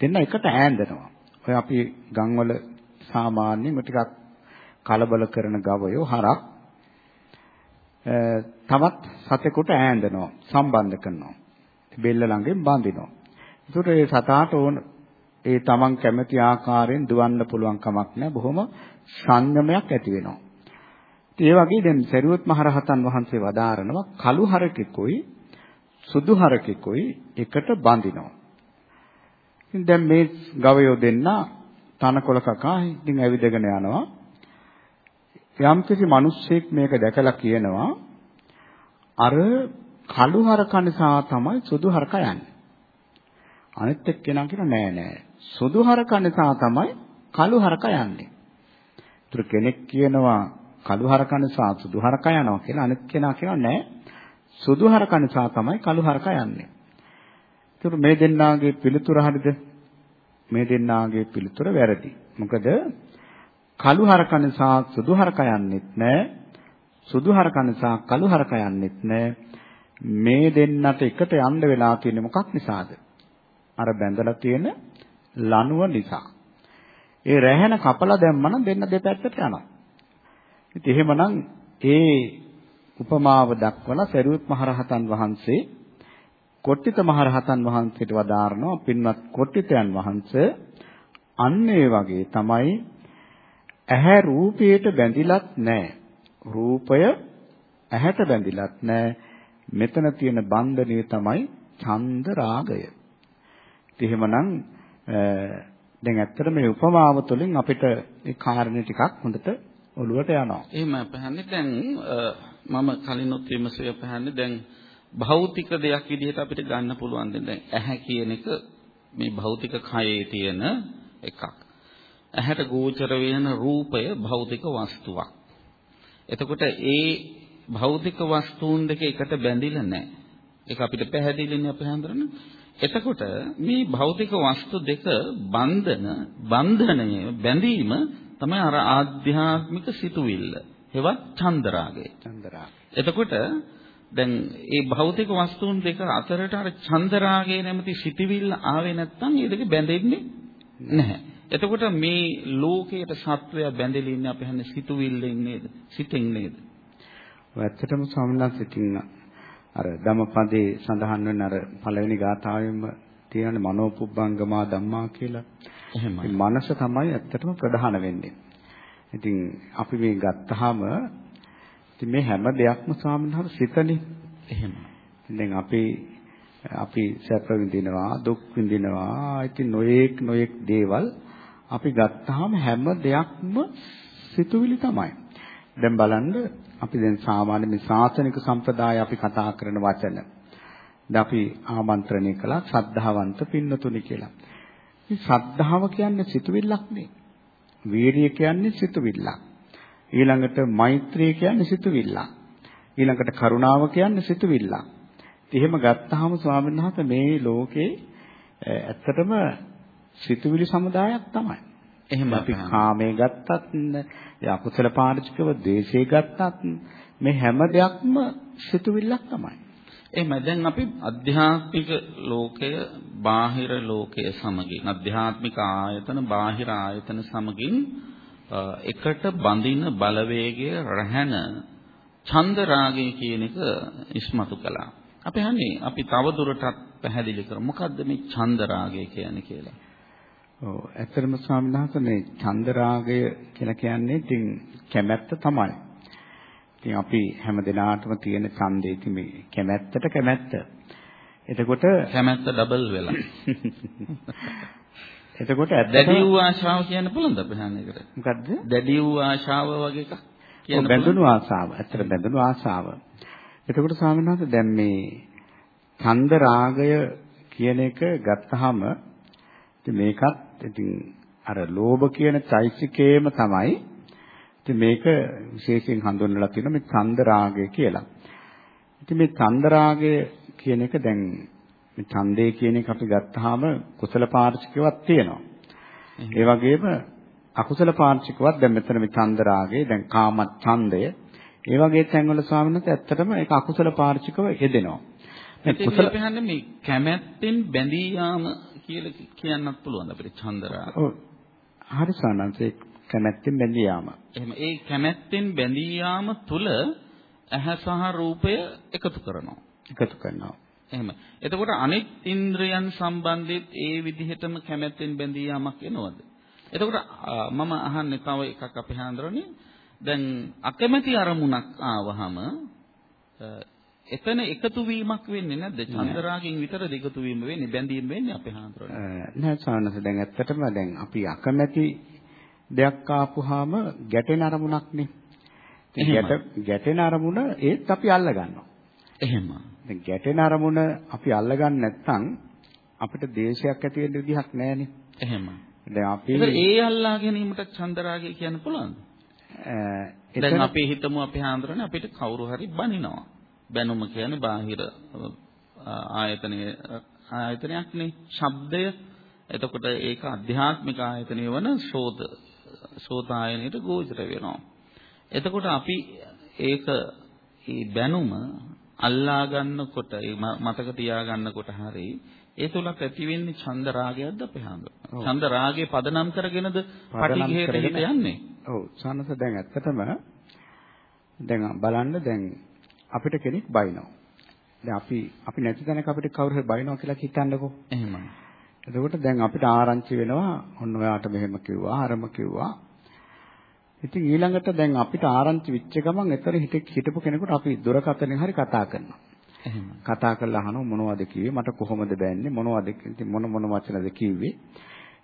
දෙන්න එකට ඈඳනවා. ඔය අපි ගම්වල සාමාන්‍යයෙන් ටිකක් කලබල කරන ගවයෝ හරක් තවත් සතෙකුට ඈඳනවා සම්බන්ධ කරනවා. බෙල්ල ළඟින් බඳිනවා. ඒකට ඒ සතාට ඕන ඒ තමන් කැමති ආකාරයෙන් දුවන්න පුළුවන් කමක් නැහැ. බොහොම සංයමයක් ඇති වෙනවා. ඒ වගේ දැන් සරියුත් මහරහතන් වහන්සේ වදාරනවා කළු හරකෙකුයි සුදු හරකෙකුයි එකට බඳිනවා. ඉතින් දැන් මේ ගවයෝ දෙන්න තනකොළ කකා ඉතින් ඇවිදගෙන යනවා. යම්කිසි මිනිස්සෙක් මේක දැකලා කියනවා අර කළු හරක නිසා තමයි සුදු හරක යන්නේ. අනිත් එක්කෙනා කියන නෑ නෑ. සුදු හරක නිසා තමයි කළු හරක යන්නේ. ඒතර කෙනෙක් කියනවා කළු හරක නිසා සුදු හරක යනවා කියලා අනිත් කෙනා කියනවා නෑ. සුදු හරක නිසා තමයි කළු හරක යන්නේ. ඒතර මේ දෙන්නාගේ පිළිතුර හරිද? මේ දෙන්නාගේ පිළිතුර වැරදි. මොකද කළු හරක නිසා සුදු හරක යන්නෙත් නෑ. සුදු හරක නිසා කළු හරක යන්නෙත් නෑ. මේ දෙන්නට එකට යන්න වෙලා තියෙන්නේ මොකක් නිසාද? අර බැඳලා තියෙන ලණුව නිසා. ඒ රැහෙන කපලා දැම්මනම් දෙන්න දෙපැත්තට යනවා. ඉතින් එහෙමනම් ඒ උපමාව දක්වලා සරියුත් මහරහතන් වහන්සේ කොට්ටිත මහරහතන් වහන්සේට වදාරනවා පින්වත් කොට්ටිතයන් වහන්සේ අන්න ඒ වගේ තමයි ඇහැ රූපයට බැඳිලත් නැහැ. රූපය ඇහැට බැඳිලත් නැහැ. මෙතන තියෙන බන්ධනය තමයි ඡන්ද රාගය. ඉතින් එහෙමනම් දැන් ඇත්තට මේ උපමාව තුළින් අපිට මේ කාරණේ ටිකක් හොඳට ඔළුවට යනවා. එහෙම පහන්නේ දැන් මම කලිනුත් විමසුවේ පහන්නේ දැන් භෞතික දෙයක් විදිහට අපිට ගන්න පුළුවන් දැන් ඇහැ කියන එක මේ භෞතික කයේ තියෙන එකක්. ඇහැට ගෝචර වෙන රූපය භෞතික වස්තුවක්. එතකොට ඒ භෞතික වස්තුන් දෙක එකට බැඳිලා නැහැ. ඒක අපිට පැහැදිලිනේ අපි හඳුනන. එතකොට මේ භෞතික වස්තු දෙක බන්ධන බන්ධනය බැඳීම තමයි අර ආධ්‍යාත්මික සිතුවිල්ල. හෙවත් චන්දරාගය. චන්දරාගය. එතකොට දැන් මේ භෞතික වස්තුන් දෙක අතරට අර චන්දරාගය නැමැති සිටිවිල්ල ආවේ නැත්නම් මේ දෙක බැඳෙන්නේ නැහැ. එතකොට මේ ලෝකයට සත්වය බැඳෙලා ඉන්නේ අපි හන්නේ සිතුවිල්ලෙන් නේද? සිතෙන් නේද? ඇත්තටම ස්වාමීන් සිතින් අර ධම්මපදේ සඳහන් වෙන අර පළවෙනි ගාථාවෙම තියෙන මනෝපුබ්බංගමා ධම්මා කියලා. එහෙමයි. මනස තමයි ඇත්තටම ප්‍රධාන වෙන්නේ. ඉතින් අපි මේ ගත්තාම ඉතින් මේ හැම දෙයක්ම ස්වාමීන් වහන්සේ සිතනේ. එහෙමයි. දැන් අපි අපි සැප විඳිනවා දුක් විඳිනවා ඉතින් නොයේක් නොයේක් දේවල් අපි ගත්තාම හැම දෙයක්ම සිතුවිලි තමයි. දැන් බලන්න අපි දැන් සාමාන්‍ය මේ ශාසනික සම්ප්‍රදාය අපි කතා කරන වචන. දැන් අපි ආමන්ත්‍රණය කළා ශ්‍රද්ධාවන්ත පින්නතුනි කියලා. ශ්‍රද්ධාව කියන්නේ සිතුවිල්ලක් නේ. වීරිය කියන්නේ සිතුවිල්ලක්. ඊළඟට මෛත්‍රිය කියන්නේ සිතුවිල්ලක්. ඊළඟට කරුණාව කියන්නේ සිතුවිල්ලක්. එහෙම ගත්තාම ස්වාමීන් වහන්සේ මේ ලෝකේ ඇත්තටම සිතුවිලි සමුදායක් තමයි. එහෙම අපි කාමයේ ගත්තත්, අකුසල පාරිචිකව ද්වේෂය ගත්තත් මේ හැම දෙයක්ම සිතුවිල්ලක් තමයි. එහෙම දැන් අපි අධ්‍යාත්මික ලෝකය බාහිර ලෝකය සමගින් අධ්‍යාත්මික ආයතන බාහිර ආයතන සමගින් එකට බඳින බලවේගය රැහැන ඡන්ද රාගය කියන එක ඉස්මතු කළා. අපි හන්නේ අපි තව දුරටත් පැහැදිලි කරමු. මොකද්ද මේ ඡන්ද රාගය කියන්නේ කියලා? ඔව් ඇත්තටම ස්වාමීන් වහන්සේ මේ ඡන්ද රාගය කියලා කියන්නේ ඉතින් කැමැත්ත තමයි. ඉතින් අපි හැම දිනාටම තියෙන ඡන්දේ ඉතින් මේ කැමැත්තට කැමැත්ත. එතකොට කැමැත්ත ඩබල් වෙලා. එතකොට දැඩි වූ ආශාව කියන්න පුළුවන්ද ප්‍රහාණයකට? මොකද්ද? දැඩි වූ ආශාව වගේ එකක් කියන්න බැඳුණු ආශාව. ඇත්තට බැඳුණු ආශාව. එතකොට ස්වාමීන් වහන්සේ දැන් මේ ඡන්ද රාගය කියන එක ගත්තාම ඉතින් මේකත් ඉතින් අර ලෝභ කියන චෛසිකේම තමයි ඉතින් මේක විශේෂයෙන් හඳුන්වලා තියෙනවා මේ ඡන්ද රාගය කියලා. ඉතින් මේ ඡන්ද රාගය කියන එක දැන් මේ ඡන්දේ කියන එක අපි ගත්තාම කුසල පාර්ශිකයක් තියෙනවා. ඒ වගේම අකුසල පාර්ශිකයක් දැන් මෙතන මේ ඡන්ද රාගය දැන් කාම ඡන්දය ඒ වගේ තැන්වල ස්වාමීන් වහන්සේ ඇත්තටම ඒක අකුසල පාර්ශිකව යෙදෙනවා. මේ කුසල පහන්නේ මේ කැමැත්තෙන් බැඳී යාම කියලා කියන්නත් පුළුවන් අපිට චන්දරාග. ඔව්. හරි සානන්සේ කැමැත්තෙන් බැඳී යාම. එහෙම ඒ කැමැත්තෙන් බැඳී යාම තුල ඇහැ සහ රූපය එකතු කරනවා. එකතු කරනවා. එහෙම. එතකොට අනිත් ඉන්ද්‍රයන් සම්බන්ධෙත් ඒ විදිහටම කැමැත්තෙන් බැඳී යාමක් එනවද? එතකොට මම අහන්නේ තව එකක් අපේ හාන්දරනේ දැන් අකමැති අරමුණක් ආවහම එතන එකතු වීමක් වෙන්නේ නැද්ද? චන්දරාගෙන් විතරද එකතු වීම වෙන්නේ? බැඳීම වෙන්නේ අපේ හාන්දරනේ. නෑ සානස දැන් ඇත්තටම දැන් අපි අකමැති දෙයක් ආපුවාම ගැටෙන අරමුණක්නේ. ගැට ගැටෙන අරමුණ ඒත් අපි අල්ල ගන්නවා. එහෙම. දැන් ගැටෙන අරමුණ අපි අල්ලගන්න නැත්නම් අපිට දේශයක් ඇති වෙන්න විදිහක් නැහැනේ. එහෙම. දැන් අපි ඒ අල්ලා ගැනීමට චන්දරාගය කියන්න පුළුවන්ද? දැන් අපි හිතමු අපි හාන්දරනේ අපිට කවුරු හරි බනිනවා. බැනුම කියන්නේ බාහිර ආයතනයේ ආයතනයක්නේ. ශබ්දය. එතකොට ඒක අධ්‍යාත්මික ආයතනය වන ශෝත ශෝත ආයනයට ගෝචර වෙනවා. එතකොට අපි ඒක ඒ බැනුම අල්ලා ගන්නකොට මතක තියා ගන්නකොට හරි ඒ තුලක් ඇති වෙන්නේ ඡන්ද රාගයක්ද අපේ හඳුන. ඡන්ද රාගේ පදනම් කරගෙනද පටිඝයට හිත යන්නේ. ඔව් සානස දැන් ඇත්තටම දැන් බලන්න දැන් අපිට කෙනෙක් බයිනවා. දැන් අපි අපි නැති තැනක අපිට කවුරු හරි බයිනවා කියලා හිතන්නකෝ. එහෙමයි. එතකොට දැන් අපිට ආරංචි වෙනවා ඔන්න ඔයාට මෙහෙම කිව්වා අරම කිව්වා. ඉතින් ඊළඟට දැන් අපිට ආරංචි වෙච්ච ගමන් එතන හිටපු කෙනෙකුට අපි දුරකථනයෙන් හරි කතා කරනවා. එහෙම. කතා කරලා අහනවා මොනවද කිව්වේ මට කොහොමද බෑන්නේ මොනවද ඉතින් මොන මොන වචනද කිව්වේ.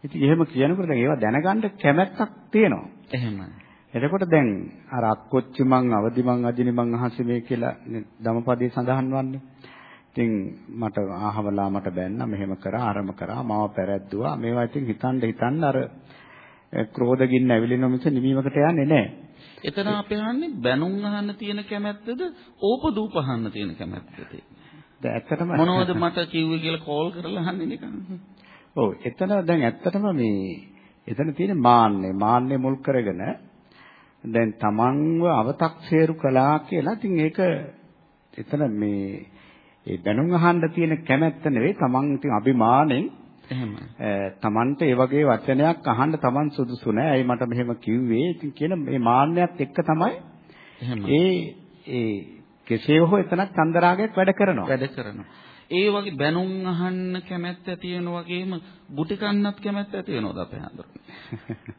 ඉතින් එහෙම කියනකොට දැන් ඒවා දැනගන්න කැමැත්තක් තියෙනවා. එහෙමයි. එතකොට දැන් අර අක්කොච්චි මං අවදි මං අදිනි මං අහසේ මේ කියලා ධම්මපදයේ සඳහන් වන්නේ. ඉතින් මට ආහවලා මට බැන්න මෙහෙම කරා අරම කරා මාව පැරැද්දුවා මේවා ඉතින් හිතන්න හිතන්න අර ක්‍රෝධ ගින්න ඇවිලින මිස නිවීමකට යන්නේ නැහැ. එතන අපි අහන්නේ බැනුම් අහන්න තියෙන කැමැත්තද ඕපදූප අහන්න තියෙන කැමැත්තද? දැන් ඇත්තටම මොනවද මට කිව්වේ කියලා කෝල් කරලා අහන්නේ නිකන්. ඔව් එතන දැන් ඇත්තටම මේ එතන තියෙන මාන්නේ මාන්නේ මුල් කරගෙන දැන් තමන්ව අව탁සේරු කළා කියලා ඉතින් ඒක එතන මේ ඒ බැනුම් අහන්න තියෙන කැමැත්ත නෙවෙයි තමන් ඉතින් අභිමාණයෙන් එහෙමයි. තමන්ට ඒ වගේ වචනයක් අහන්න තමන් සුදුසු නෑ. ඇයි මට මෙහෙම කිව්වේ? ඉතින් කියන මේ මාන්නයත් එක්ක තමයි ඒ ඒ කෙසේ හෝ එතනක් චන්දරාගයක් වැඩ කරනවා. වැඩ කරනවා. ඒ වගේ බැනුම් අහන්න කැමැත්ත තියෙන වගේම ගුටි කන්නත් කැමැත්ත තියෙනවද අපේ හඳුරන්නේ?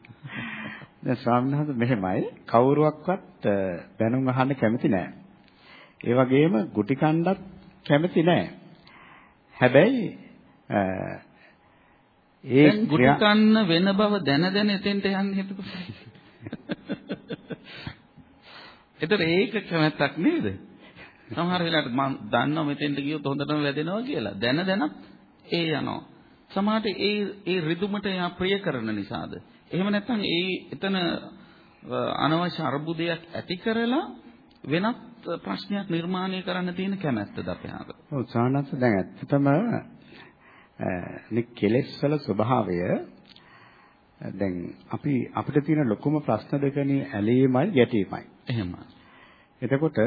දැන් ස්වාමීන් වහන්සේ මෙහෙමයි කවුරුවක්වත් බැනුම් අහන්න කැමති නෑ. ඒ වගේම ගුටි කන්නත් කැමති නෑ. හැබැයි ඒ ගුටි කන්න වෙන බව දැන දැන එතෙන්ට යන්න හිතපො. ඒතර ඒක කැමැත්තක් නේද? සමහර වෙලාවට මම දන්නවා මෙතෙන්ට ගියොත් හොඳටම වැදෙනවා කියලා. දැන දැනත් ඒ යනවා. සමහරට ඒ ඒ රිදුමට යා ප්‍රිය කරන නිසාද? එහෙම නැත්නම් ඒ එතන අනවශ්‍ය අර්බුදයක් ඇති කරලා වෙනත් ප්‍රශ්නයක් නිර්මාණය කරන්න තියෙන කැමැත්තද අපේ ආගම. ඔව් සානස් දැන් ඇත්තටම මේ කෙලෙස් වල ස්වභාවය දැන් අපි අපිට තියෙන ලොකුම ප්‍රශ්න දෙකනේ ඇලීමයි ගැටීමයි. එහෙමයි. එතකොට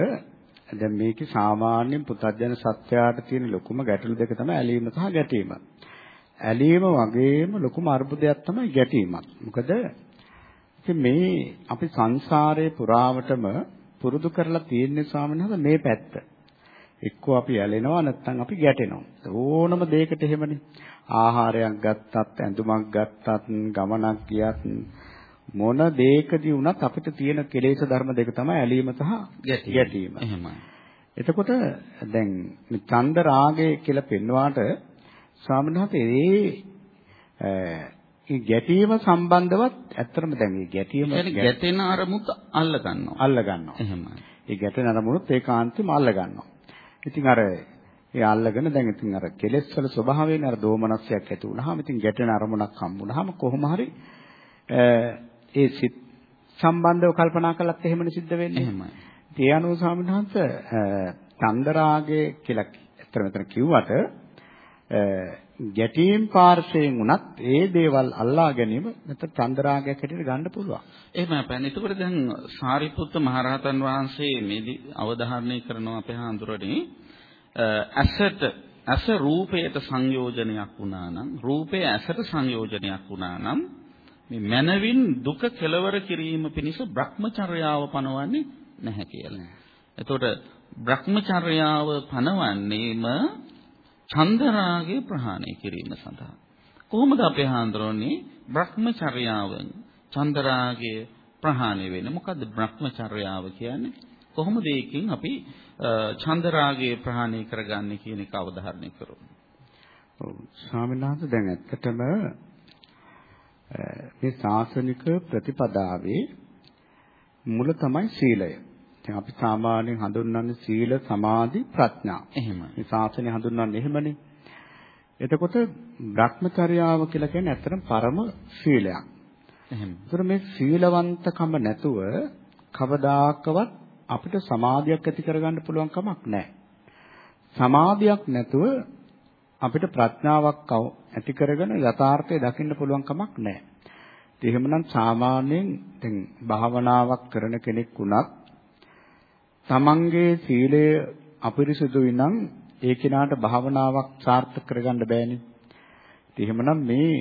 දැන් මේකේ සාමාන්‍යයෙන් පුතත්ජන සත්‍යයට තියෙන ලොකුම ගැටලු දෙක තමයි ඇලීම සහ ගැටීම. ඇලීම වගේම ලොකුම අර්බුදයක් තමයි ගැටීමක්. මොකද ඉතින් මේ අපි සංසාරයේ පුරාවටම පුරුදු කරලා තියෙන ස්වාමීන් වහන්සේ මේ පැත්ත. එක්කෝ අපි ඇලෙනවා නැත්නම් අපි ගැටෙනවා. ඕනම දෙයකට එහෙමනේ. ආහාරයක් ගත්තත්, ඇඳුමක් ගත්තත්, ගමනක් ගියත් මොන දෙයකදී වුණත් අපිට තියෙන කෙලෙස් ධර්ම දෙක තමයි ඇලීම සහ ගැටීම. එහෙමයි. එතකොට දැන් මේ චන්ද රාගය කියලා පෙන්වාට ස්වාමීන් වහන්සේ ඒ ගැටීම සම්බන්ධවත් ඇත්තටම දැන් මේ ගැටීම ගැටෙන අරමුත් අල්ල ගන්නවා. අල්ල ගන්නවා. එහෙමයි. ඒ ගැටෙන අරමුණුත් ඒකාන්තෙම අල්ල ගන්නවා. ඉතින් අර ඒ අල්ලගෙන දැන් ඉතින් අර කෙලෙස් වල ස්වභාවයෙන් අර දෝමනස්යක් ඇති වුනහම ඉතින් ගැටෙන අරමුණක් හම්බුනහම කොහොම හරි ඒ සිත් සම්බන්ධව කල්පනා කළත් එහෙමනේ සිද්ධ වෙන්නේ. එහෙමයි. ඒ අනුව ස්වාමීන් වහන්සේ චන්දරාගය කියලා ඇත්තට මෙතන කිව්වට ගැටීම් පාර්ශයෙන් උනත් ඒ දේවල් අල්ලා ගැනීම නැත්නම් චන්දරාගයක් හැටියට ගන්න පුළුවන්. එහෙමයි පැන. ඒකෝට දැන් සාරිපුත්ත මහරහතන් වහන්සේ මේදි අවධාරණය කරනවා අපේ හාමුදුරනේ ඇසට ඇස රූපයට සංයෝජනයක් වුණා නම් රූපය ඇසට සංයෝජනයක් වුණා නම් මේ මනවින් දුක කෙලවර කිරීම පිණිස Brahmacharyaව පනවන්නේ නැහැ කියලා. එතකොට Brahmacharyaව පනවන්නේම චන්දරාගය ප්‍රහාණය කිරීම සඳහා. කොහොමද අපේ හාන්දරෝනේ භ්‍රමචර්යාවෙන් චන්දරාගය ප්‍රහාණය වෙන්නේ? මොකද්ද භ්‍රමචර්යාව කියන්නේ? කොහොමද ඒකෙන් අපි චන්දරාගය ප්‍රහාණය කරගන්නේ කියන එක අවධාරණය කරමු. ඔව් ස්වාමීන් වහන්සේ දැන් ඇත්තටම මේ ශාසනික ප්‍රතිපදාවේ මුල තමයි සීලය. දැන් අපි සාමාන්‍යයෙන් හඳුන්වන්නේ සීල සමාධි ප්‍රඥා. එහෙමයි. මේ ශාසනය හඳුන්වන්නේ එහෙමනේ. එතකොට භ්‍රමචර්යාව කියලා කියන්නේ ඇත්තටම පරම සීලයක්. එහෙම. ඒතර මේ සීලවන්තකම නැතුව කවදාකවත් අපිට සමාධියක් ඇති කරගන්න පුළුවන් කමක් නැහැ. සමාධියක් නැතුව අපිට ප්‍රඥාවක් ඇති කරගෙන යථාර්ථය දකින්න පුළුවන් කමක් නැහැ. ඒ එහෙමනම් සාමාන්‍යයෙන් දැන් භාවනාවක් කරන කෙනෙක් වුණත් තමන්ගේ සීලය අපිරිසුදුයි නම් ඒ කෙනාට භාවනාවක් සාර්ථක කරගන්න බෑනේ. ඒ එහෙමනම් මේ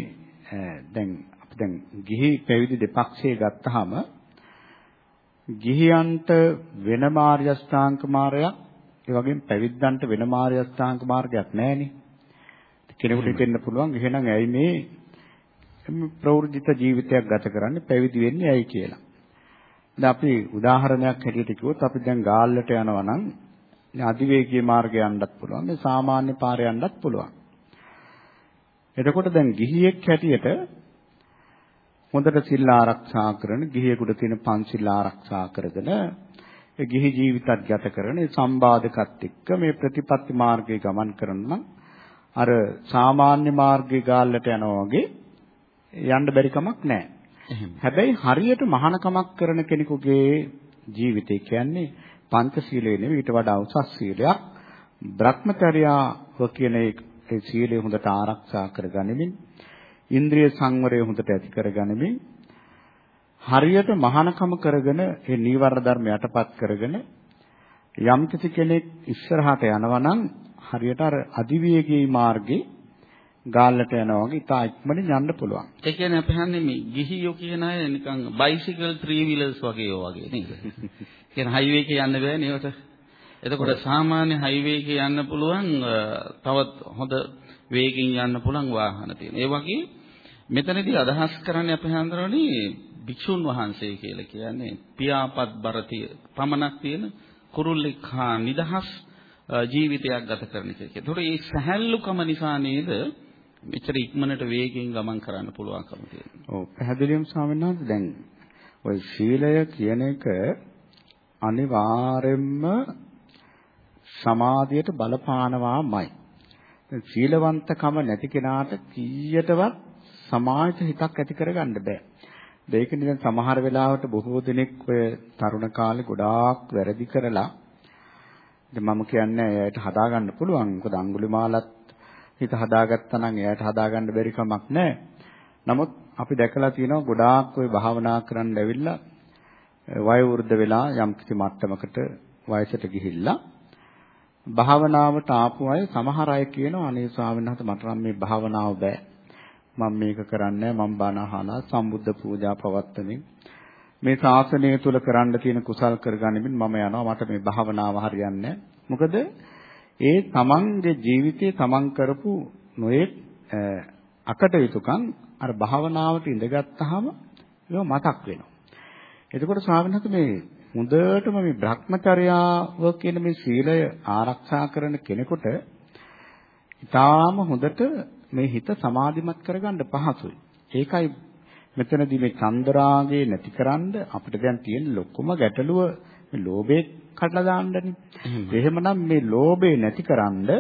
දැන් අපි දැන් ගිහි පැවිදි දෙපක්ෂයේ ගත්තාම ගිහියන්ට වෙන මාර්ය අෂ්ටාංග මාර්ගයක් ඒ වගේම පැවිද්දන්ට වෙන මාර්ය අෂ්ටාංග මාර්ගයක් නැහැනේ. කෙනෙකුට හිතෙන්න පුළුවන් එහෙනම් ඇයි මේ ප්‍රවෘජිත ජීවිතයක් ගත කරන්නේ පැවිදි වෙන්නේ ඇයි කියලා. දැන් අපි උදාහරණයක් හැටියට කිව්වොත් අපි දැන් ගාල්ලට යනවා නම් අධිවේගී මාර්ගය යන්නත් පුළුවන් මේ සාමාන්‍ය පාරේ යන්නත් පුළුවන්. එතකොට දැන් ගිහියෙක් හැටියට හොඳට සිල් ආරක්ෂා කරන ගිහියෙකුට තියෙන පන්සිල් ආරක්ෂා කරගෙන ඒ ගිහි ජීවිතත් ගත කරන ඒ සම්බාධකත් එක්ක මේ ප්‍රතිපත්ති මාර්ගයේ ගමන් කරනවා අර සාමාන්‍ය මාර්ගයේ ගාල්ලට යනවා වගේ යන්න බැරි කමක් නැහැ. හැබැයි හරියට මහානකමක් කරන කෙනෙකුගේ ජීවිතය කියන්නේ පංචශීලයේ නෙවෙයි ඊට වඩා උසස් සීලයක්. භ්‍රමචර්යාව කියන ඒ සීලය හොඳට ආරක්ෂා කරගනිමින් ඉන්ද්‍රිය සංවරය හොඳට ඇති කරගනිමින් හරියට මහානකම කරගෙන ඒ නීවරණ ධර්ම යටපත් කරගෙන යම් කෙනෙක් ඉස්සරහට යනවා නම් හරියට අර අධිවේගී මාර්ගේ ගාල්ලට යනවා වගේ ඉතා ඉක්මනින් යන්න පුළුවන්. ඒ කියන්නේ අපි හන්නේ මේ ගිහියෝ කියන අය නිකන් බයිසිකල් 3 wheelers වගේ ඒවා වගේ නේද? කියන්නේ හයිවේ එකේ යන්න බෑනේ ඒවට. එතකොට සාමාන්‍ය හයිවේ එකේ යන්න පුළුවන් තවත් හොඳ වේගින් යන්න පුළුවන් වාහන තියෙන. ඒ වගේ මෙතනදී අදහස් කරන්නේ අපි හඳුනන්නේ භික්ෂුන් වහන්සේ කියලා කියන්නේ පියාපත් බරතිය පමණක් තියෙන කුරුල්ලෙක් හා නිදහස් ජීවිතයක් ගත කරන එක. ඒතකොට මේ සැහැල්ලුකම නිසා නේද මෙච්චර ඉක්මනට වේගෙන් ගමන් කරන්න පුළුවන්කම තියෙන්නේ. ඔව් පැහැදිලිවම ස්වාමීන් වහන්සේ දැන් ওই සීලය කියන එක අනිවාර්යෙන්ම සමාධියට බලපානවාමයි. දැන් සීලවන්තකම නැති කෙනාට කීයටවත් සමාජ හිතක් ඇති කරගන්න බෑ. ඒක නිසා සමහර වෙලාවට බොහෝ දෙනෙක් ඔය තරුණ කාලේ ගොඩාක් වැරදි කරලා ඉතින් මම කියන්නේ එයාට හදාගන්න පුළුවන්. මොකද අඟුලිමාලත් හිත හදාගත්තා නම් එයාට හදාගන්න බැරි කමක් නැහැ. නමුත් අපි දැකලා තියෙනවා ගොඩාක් ওই භාවනා කරන්න ඇවිල්ලා වය වෘද්ධ වෙලා යම් කිසි මට්ටමකට වයසට ගිහිල්ලා භාවනාවට ආපු අය සමහර අය කියනවා අනේ ස්වාමීන් වහන්සේ මට නම් මේ භාවනාව බෑ. මම මේක කරන්නේ මම බණ අහලා සම්බුද්ධ පූජා පවත්වමින් මේ ශාසනය තුල කරන්න තියෙන කුසල් කරගනිමින් මම යනවා මට මේ භාවනාව හරියන්නේ මොකද ඒ තමන්ගේ ජීවිතයේ තමන් කරපු නොයෙක් අකටයුතුකම් අර භාවනාවට ඉඳගත්තාම ඒක මතක් වෙනවා. එතකොට ස්වාමීන් වහන්සේ මේ හොඳටම මේ Brahmacharyaව කියන මේ සීලය ආරක්ෂා කරන කෙනෙකුට ඊටාම හොඳට මේ හිත සමාධිමත් කරගන්න පහසුයි. ඒකයි මෙතනදී මේ චන්දරාගේ නැතිකරන්න අපිට දැන් තියෙන ලොකුම ගැටලුව මේ ලෝභේ කඩලා දාන්නනේ. එහෙමනම් මේ ලෝභේ නැතිකරන්න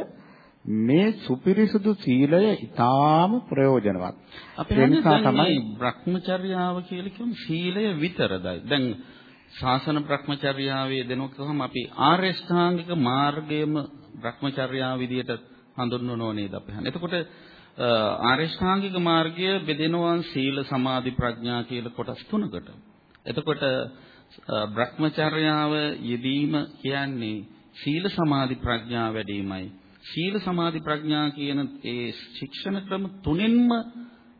මේ සුපිරිසුදු සීලය ඊටාම ප්‍රයෝජනවත්. අපේ නිසා තමයි භ්‍රමචර්යාව කියලා කියමු සීලය විතරදයි. දැන් ශාසන භ්‍රමචර්යාවේ දෙනොකම අපි ආර්ය ශ්‍රාංගික මාර්ගයේම භ්‍රමචර්යාව විදියට හඳුන්වනෝ නේද අපි හන්නේ. එතකොට ආරියෂ්ඨාංගික මාර්ගය බෙදෙනවා සීල සමාධි ප්‍රඥා කියලා කොටස් තුනකට. එතකොට භ්‍රමචර්යාව යෙදීම කියන්නේ සීල සමාධි ප්‍රඥා වැඩිමයි. සීල සමාධි ප්‍රඥා කියන ඒ ශික්ෂණ ක්‍රම තුනෙන්ම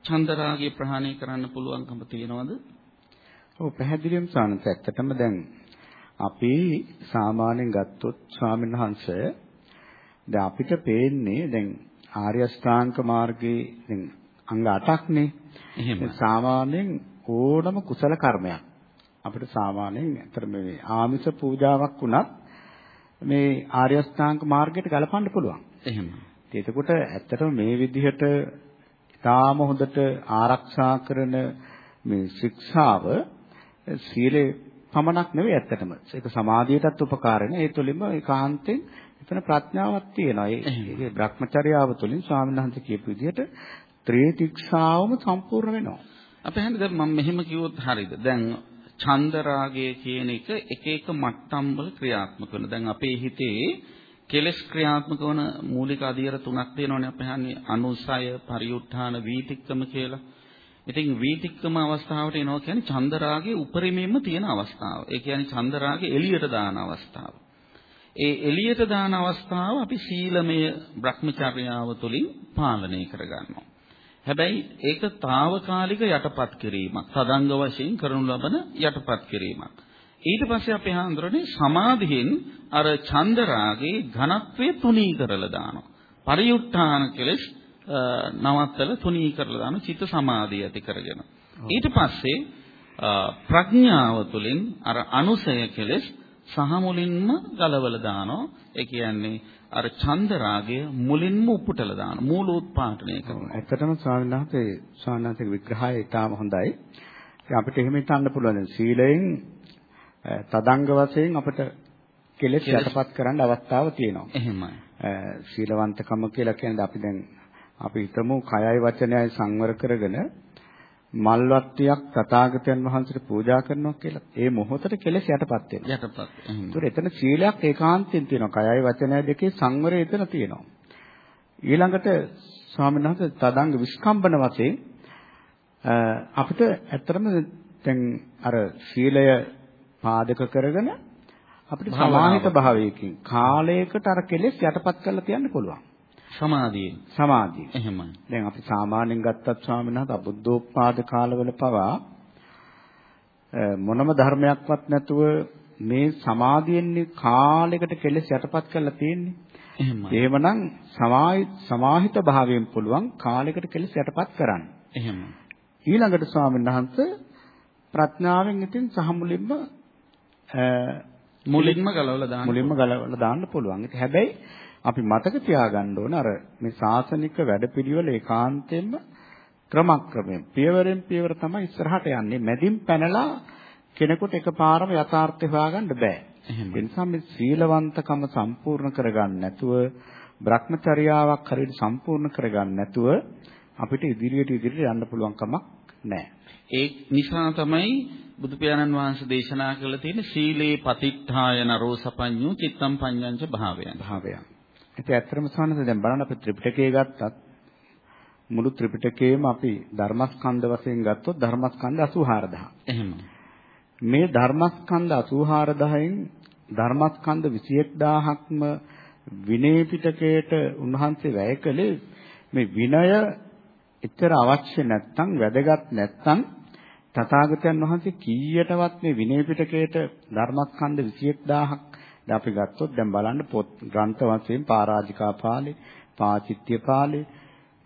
චන්දරාගය ප්‍රහාණය කරන්න පුළුවන්කම තියෙනවද? ඔව් පැහැදිලිවම සානත් ඇත්තටම දැන් අපි සාමාන්‍යයෙන් ගත්තොත් ස්වාමීන් වහන්සේ දැන් අපිට පේන්නේ දැන් ආර්ය අෂ්ටාංග මාර්ගයේ දැන් අංග 8ක්නේ. එහෙම. සාමාන්‍යයෙන් ඕනම කුසල කර්මයක් අපිට සාමාන්‍යයෙන් අතර මේ ආමිෂ පූජාවක් වුණත් මේ ආර්ය අෂ්ටාංග මාර්ගයට ගලපන්න පුළුවන්. එහෙම. එතකොට ඇත්තටම මේ විදිහට ඊටාම හොඳට ආරක්ෂා කරන මේ ශික්ෂාව සීලේ පමණක් නෙවෙයි ඇත්තටම. ඒක සමාධියටත් උපකාර වෙන. ඒ තුලින්ම ඒකාන්තයෙන් එතන ප්‍රඥාවක් තියෙනවා. ඒ භ්‍රමචර්යාව තුලින් ස්වාමීන් වහන්සේ කියපු විදිහට ත්‍රිතික්ෂාවම සම්පූර්ණ වෙනවා. අපේ හන්ද මම මෙහෙම කිව්වොත් හරියද? දැන් ඡන්ද රාගය කියන එක එක එක මට්ටම් වල ක්‍රියාත්මක වෙනවා. දැන් අපේ හිතේ කෙලස් ක්‍රියාත්මක වන මූලික අධියර තුනක් තියෙනවානේ අපේ හන්නේ අනුසය, පරිඋත්ථාන, වීතික්කම කියලා. ඉතින් වීතික්කම අවස්ථාවට එනවා කියන්නේ ඡන්ද රාගයේ උපරිමයෙන්ම තියෙන අවස්ථාව. ඒ කියන්නේ ඡන්ද රාගේ එළියට දාන අවස්ථාව. ඒ එළියට දාන අවස්ථාව අපි සීලමය භ්‍රමචර්යාව තුළින් පාලනය කරගන්නවා. හැබැයි ඒක తాවකාලික යටපත් කිරීමක්. සදංග වශයෙන් කරනු ලබන යටපත් කිරීමක්. ඊට පස්සේ අපි හඳුරන්නේ සමාධියෙන් අර ඡන්ද රාගේ ඝනත්වය තුනී කරලා දානවා. පරියුත්ථාන කෙලස් නවත්තල තුනී කරලා දාන චිත්ත සමාධිය ඇති කරගෙන. ඊට පස්සේ ප්‍රඥාව තුළින් අර අනුසය කෙලස් සහ මුලින්ම ගලවලා දානවා. ඒ කියන්නේ අර ඡන්ද රාගය මුලින්ම උපුටලා දානවා. මූලෝත්පාදනය කරනවා. ඇත්තටම ස්වාමීන් වහන්සේ ස්වාමීන් වහන්සේගේ විග්‍රහය ඉතාම හොඳයි. අපිට එහෙම හිතන්න පුළුවන්. සීලයෙන් තදංග වශයෙන් අපිට කෙලෙස් යටපත් කරන්න අවස්ථාව තියෙනවා. එහෙමයි. සීලවන්තකම කියලා කියන්නේ අපි දැන් අපි හිතමු කයයි වචනයයි සංවර කරගෙන මල්වට්ටියක් තථාගතයන් වහන්සේට පූජා කරනවා කියලා. ඒ මොහොතට කෙලෙස් යටපත් වෙනවා. යටපත්. ඒතර එතන සීලයක් ඒකාන්තයෙන් තියෙනවා. කයයි වචනය දෙකේ සංවරය එතන තියෙනවා. ඊළඟට ස්වාමීන් වහන්සේ තදංග විස්කම්බන වශයෙන් අපිට ඇත්තටම දැන් අර සීලය පාදක කරගෙන අපිට සමාහිත භාවයකින් කාලයකට අර කෙලෙස් යටපත් කරලා තියන්න පුළුවන්. සමාධියෙන්. සමාධිය. එහෙමයි. දැන් අපි සාමාන්‍යයෙන් ගත්තත් ස්වාමීන් වහන්සේ අබුද්ධෝත්පාද කාලවල පවා මොනම ධර්මයක්වත් නැතුව මේ සමාධියෙන් කාලයකට කෙලෙස් යටපත් කරලා තියෙන්නේ. එහෙමයි. එහෙමනම් සමාහිත භාවයෙන් පුළුවන් කාලයකට කෙලෙස් යටපත් කරන්න. එහෙමයි. ඊළඟට ස්වාමීන් වහන්සේ ප්‍රඥාවෙන් ඉතින් සහ මුලින්ම මුලින්ම ගලවලා දාන්න මුලින්ම ගලවලා දාන්න පුළුවන්. ඒක හැබැයි අපි මතක තියාගන්න ඕන අර මේ සාසනික වැඩපිළිවෙල ඒකාන්තයෙන්ම ක්‍රමක්‍රමයෙන් පියවරෙන් පියවර තමයි ඉස්සරහට යන්නේ. මැදින් පැනලා කෙනෙකුට එකපාරම යථාර්ථය හොයාගන්න බෑ. ඒ නිසා මේ සීලවන්තකම සම්පූර්ණ කරගන්න නැතුව භ්‍රමචර්යාවක් හරියට සම්පූර්ණ කරගන්න නැතුව අපිට ඉදිරියට ඉදිරියට යන්න පුළුවන් කමක් නැහැ. ඒ නිසා තමයි බුදු පියාණන් වහන්සේ දේශනා කළ තියෙන සීලේ පතිත්ථාය නරෝ සපඤ්ඤෝ චිත්තම් පඤ්ඤංච භාවයන්. භාවයන්. ඉතින් ඇත්තටම සානස දැන් බලන්න අපි ත්‍රිපිටකය ගත්තත් මුළු ත්‍රිපිටකයේම අපි ධර්මස්කන්ධ වශයෙන් ගත්තොත් ධර්මස්කන්ධ 84000. එහෙම. මේ ධර්මස්කන්ධ 84000න් ධර්මස්කන්ධ 21000ක්ම විනය පිටකයට උන්වහන්සේ වැය කළේ මේ විනය එතර අවශ්‍ය නැත්නම් වැදගත් නැත්නම් තථාගතයන් වහන්සේ කීයටවත් මේ විනය පිටකයට ධර්මස්කන්ධ 21000ක් දැන් අපි ගත්තොත් දැන් බලන්න පොත් ග්‍රන්ථ වශයෙන් පරාජිකා පාළි, පාචිත්‍ය පාළි,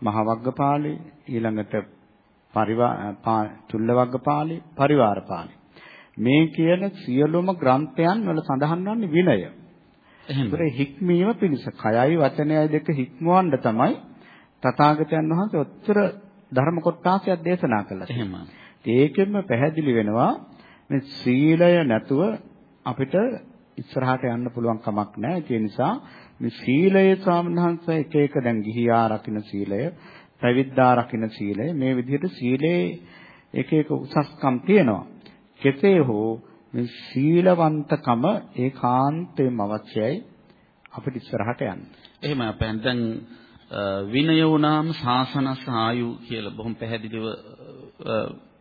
මහවග්ග පාළි, ඊළඟට පරිවා චුල්ලවග්ග පාළි, පරිවාර පාළි. මේ කියන සියලුම ග්‍රන්ථයන් වල සඳහන් වන්නේ විනය. එහෙනම් හික්මීම පිණිස කයයි වචනයයි දෙක හික්මවන්න තමයි තථාගතයන් වහන්සේ උත්තර ධර්ම කොටාසයක් දේශනා කළා. එහෙම. ඒකෙන්ම පැහැදිලි වෙනවා මේ සීලය නැතුව අපිට ඉස්සරහට යන්න පුළුවන් කමක් නැහැ. ඒ නිසා මේ සීලයේ ස්වාමීන් එක එක දැන් ගිහියා රකින්න සීලය, පැවිද්දා රකින්න සීලය මේ විදිහට සීලේ එක එක උසස්කම් තියෙනවා. කෙසේ හෝ මේ සීලවන්තකම ඒකාන්තයෙන්ම අවශ්‍යයි අපිට ඉස්සරහට යන්න. එහෙම අපෙන් දැන් විනය වුණාම ශාසනස් ආයු කියලා බොහොම පැහැදිලිව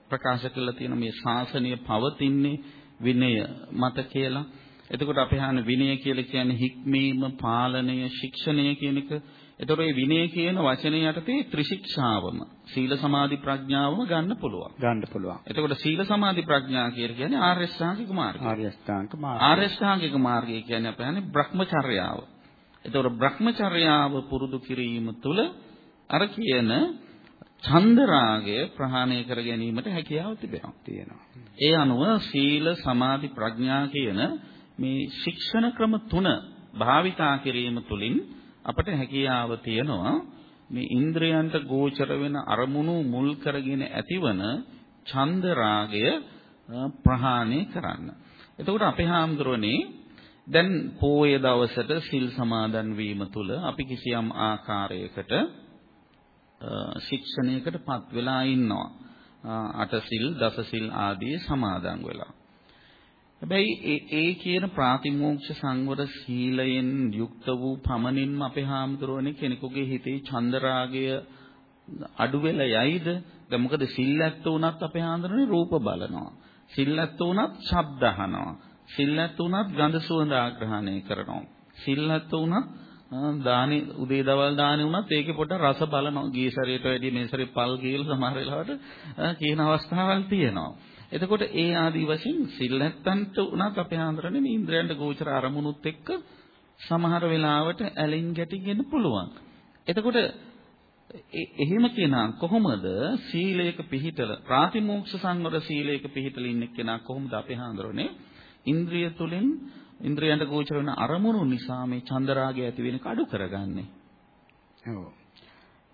ප්‍රකාශ කරලා තියෙන මේ ශාසනය පවතින්නේ විනය මත කියලා. එතකොට අපි හාන විනය කියලා කියන්නේ හික්මීම, පාලනය, ශික්ෂණය කියන එක. එතකොට මේ විනය කියන වචනේ යටතේ ත්‍රිශික්ෂාවම සීල සමාධි ප්‍රඥාවම ගන්න පුළුවන්. ගන්න පුළුවන්. එතකොට සීල සමාධි ප්‍රඥා කියලා කියන්නේ ආර්ය ශ්‍රාංගික මාර්ගය. ආර්ය ශ්‍රාංගික මාර්ගය. ආර්ය ශ්‍රාංගික මාර්ගය කියන්නේ අපි හන්නේ භ්‍රමචර්යාව. එතකොට Brahmacharyaව පුරුදු කිරීම තුළ අර කියන ඡන්ද රාගය ප්‍රහාණය කර ගැනීමට හැකියාව තිබෙනවා. තියෙනවා. ඒ අනුව සීල සමාධි ප්‍රඥා කියන මේ ශික්ෂණ ක්‍රම තුන භාවිතා කිරීම තුළින් අපට හැකියාව තියෙනවා මේ ඉන්ද්‍රයන්ට ගෝචර වෙන අරමුණු මුල් කරගෙන ඇතිවන ඡන්ද රාගය ප්‍රහාණය කරන්න. එතකොට අපේ හාමුදුරනේ දැන් පෝය දවසට සිල් සමාදන් වීම තුළ අපි කිසියම් ආකාරයකට ශික්ෂණයකටපත් වෙලා ඉන්නවා. අටසිල් දසසිල් ආදී සමාදන් වෙලා. හැබැයි ඒ ඒ කියන ප්‍රාතිමෝක්ෂ සංවර සීලයෙන් යුක්ත වූ පමණින්ම අපේ හාමුදුරුවනේ කෙනෙකුගේ හිතේ චන්දරාගය අඩු වෙලා යයිද? දැන් මොකද සිල් ඇත්ත උනත් අපේ හාමුදුරුවනේ රූප බලනවා. සිල් ඇත්ත උනත් ශබ්ද අහනවා. සිල් ඇත්ත උනත් ගඳ සුවඳ ආග්‍රහණය කරනවා. සිල් ඇත්ත උනත් දානි උදේ දවල් දානි වුණත් ඒකේ පොඩ රස බලනවා. ගිය සැරේට වැඩිය මේ සැරේ පල් කියලා සමහර වෙලාවට කියන අවස්ථාවල් තියෙනවා. එතකොට ඒ ආදී වශයෙන් සිල් නැත්තන්ට උනත් අපේ ආන්දරනේ මේ ඉන්ද්‍රයන්ට ගෝචර අරමුණුත් එක්ක සමහර වෙලාවට ඇලින් ගැටිගෙන පුළුවන්. එතකොට එහෙම කෙනා කොහොමද සීලයක පිහිටල ප්‍රාතිමෝක්ෂ සංවර සීලයක පිහිටල ඉන්න කෙනා කොහොමද අපේ හාඳුරන්නේ ඉන්ද්‍රිය තුලින් ඉන්ද්‍රයන්ට ගෝචර වෙන අරමුණු නිසා මේ චන්දරාගය ඇති වෙන කඩු කරගන්නේ. ඔව්.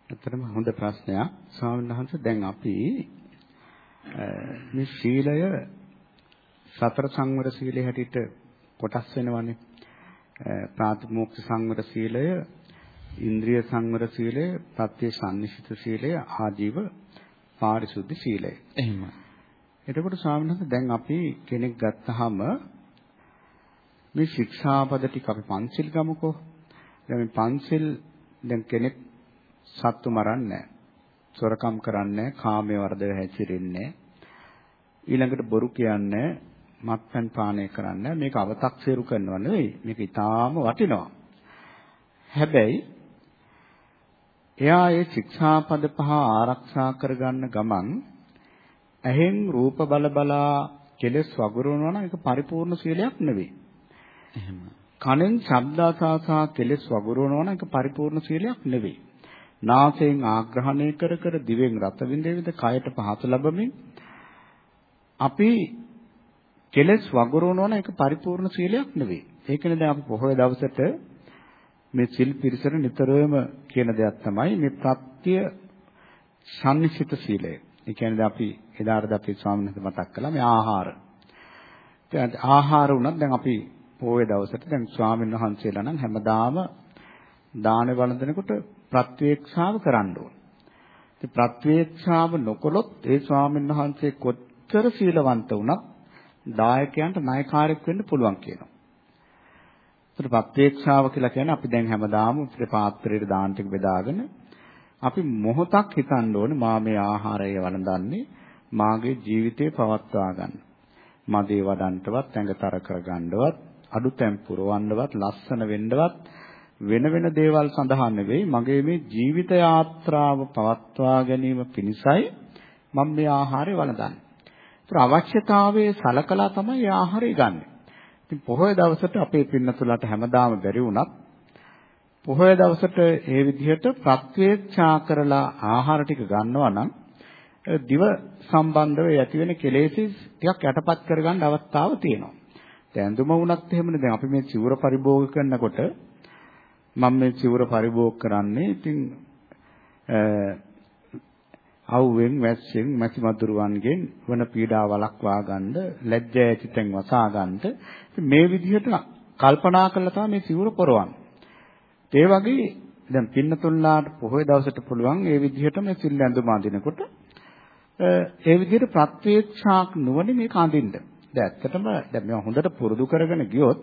ඇත්තටම හොඳ ප්‍රශ්නයක්. ස්වාමීන් වහන්සේ දැන් අපි මේ සීලය සතර සංවර සීලේ හැටියට කොටස් වෙනවනේ. ප්‍රාතිමෝක්ෂ සංවර සීලය, ඉන්ද්‍රිය සංවර සීලය, ප්‍රත්‍ය සම්නිසිත සීලය, ආජීව පාරිශුද්ධ සීලය. එහෙම. එතකොට ස්වාමීන් වහන්සේ දැන් අපි කෙනෙක් ගත්තාම මේ ශික්ෂාපද ටික අපි පන්සිල් ගමුකෝ. දැන් මේ පන්සිල් දැන් කෙනෙක් සත්තු මරන්නේ සොරකම් කරන්නේ කාමයේ වර්ධව හැසිරෙන්නේ ඊළඟට බොරු කියන්නේ මත්පැන් පානය කරන්නේ මේක අව탁සීරු කරනවා නෙවෙයි මේක ඊටාම වටිනවා හැබැයි එයා ඒ ශික්ෂාපද පහ ආරක්ෂා කරගන්න ගමන් ඇහෙන් රූප බල බලා කෙලස් වගුරුවනවා නම් ඒක පරිපූර්ණ සීලයක් නෙවෙයි එහෙම. කනෙන් ශබ්දාසාසා කෙලස් වගුරුවනවා නම් ඒක පරිපූර්ණ සීලයක් නෙවෙයි. නාසයෙන් ආග්‍රහණය කර කර දිවෙන් රස විඳෙවිද කයට පහස ලැබමින් අපි කෙලස් වගුරුවනවා නම් ඒක පරිපූර්ණ සීලයක් නෙවෙයි. ඒකනේ දැන් අපි පොහොය දවසට මේ සිල් පිරිසර නිතරම කියන දෙයක් තමයි මේ ප්‍රත්‍ය සම්නිසිත සීලය. ඒ කියන්නේ අපි එදාට අපි ස්වාමීන් වහන්සේ මතක් කළා මේ ආහාර. දැන් ආහාර උනත් දැන් අපි පොයේ දවසට දැන් ස්වාමීන් වහන්සේලා නම් හැමදාම දාන වළඳනකොට ප්‍රත්‍යක්ෂාව කරන්න ඕන. ඉතින් ප්‍රත්‍යක්ෂාව නොකළොත් ඒ ස්වාමීන් වහන්සේ කොච්චර සීලවන්ත වුණත් දායකයන්ට ණයකාරයෙක් වෙන්න පුළුවන් කියනවා. ඒතර ප්‍රත්‍යක්ෂාව කියලා කියන්නේ අපි දැන් හැමදාම අපේ පාත්‍රයට දාන ටික බෙදාගෙන අපි මොහොතක් හිතන්න ඕනේ මා මේ ආහාරය වළඳන්නේ මාගේ ජීවිතේ පවත්වා ගන්න. මදේ වඩන්ටවත් ඇඟතර කරගන්නවත් අඩුතැන් පුරවන්නවත් ලස්සන වෙන්නවත් වෙන වෙන දේවල් සඳහා නෙවෙයි මගේ මේ ජීවිත යාත්‍රාව පවත්වා ගැනීම පිණිසයි මම මේ ආහාරය වළඳන්නේ. ඒතර අවශ්‍යතාවයේ සලකලා තමයි ආහාරය ගන්නෙ. ඉතින් පොහොය දවසට අපේ පින්නතුලට හැමදාම බැරි වුණත් පොහොය දවසට ඒ විදිහට ප්‍රත්‍යක්ෂා කරලා ආහාර ටික ගන්නවා නම් දිව සම්බන්ධව ඇතිවෙන කෙලෙසි ටිකක් යටපත් කරගන්න අවස්ථාව තියෙනවා. ඇඳුම වුණත් එහෙමනේ දැන් අපි මේ චිවර පරිභෝග කරනකොට මම මේ චිවර පරිභෝග කරන්නේ ඉතින් අවුවෙන් වැස්සෙන් මැසි මදුරුවන්ගෙන් වන පීඩා වළක්වා ගන්න ලැජ්ජා ඇතිතෙන් වසා ගන්නට මේ විදිහට කල්පනා කරලා තමයි මේ සිවුර පොරවන්නේ. ඒ වගේ දැන් පින්නතුල්ලාට පොහොය දවසට පුළුවන් ඒ විදිහට මේ සිල් ඇඳුම අඳිනකොට ඒ විදිහට ප්‍රත්‍යක්ෂාක් නුවණ මේක අඳින්න. දැන් ඇත්තටම දැන් මේවා හොඳට පුරුදු කරගෙන ගියොත්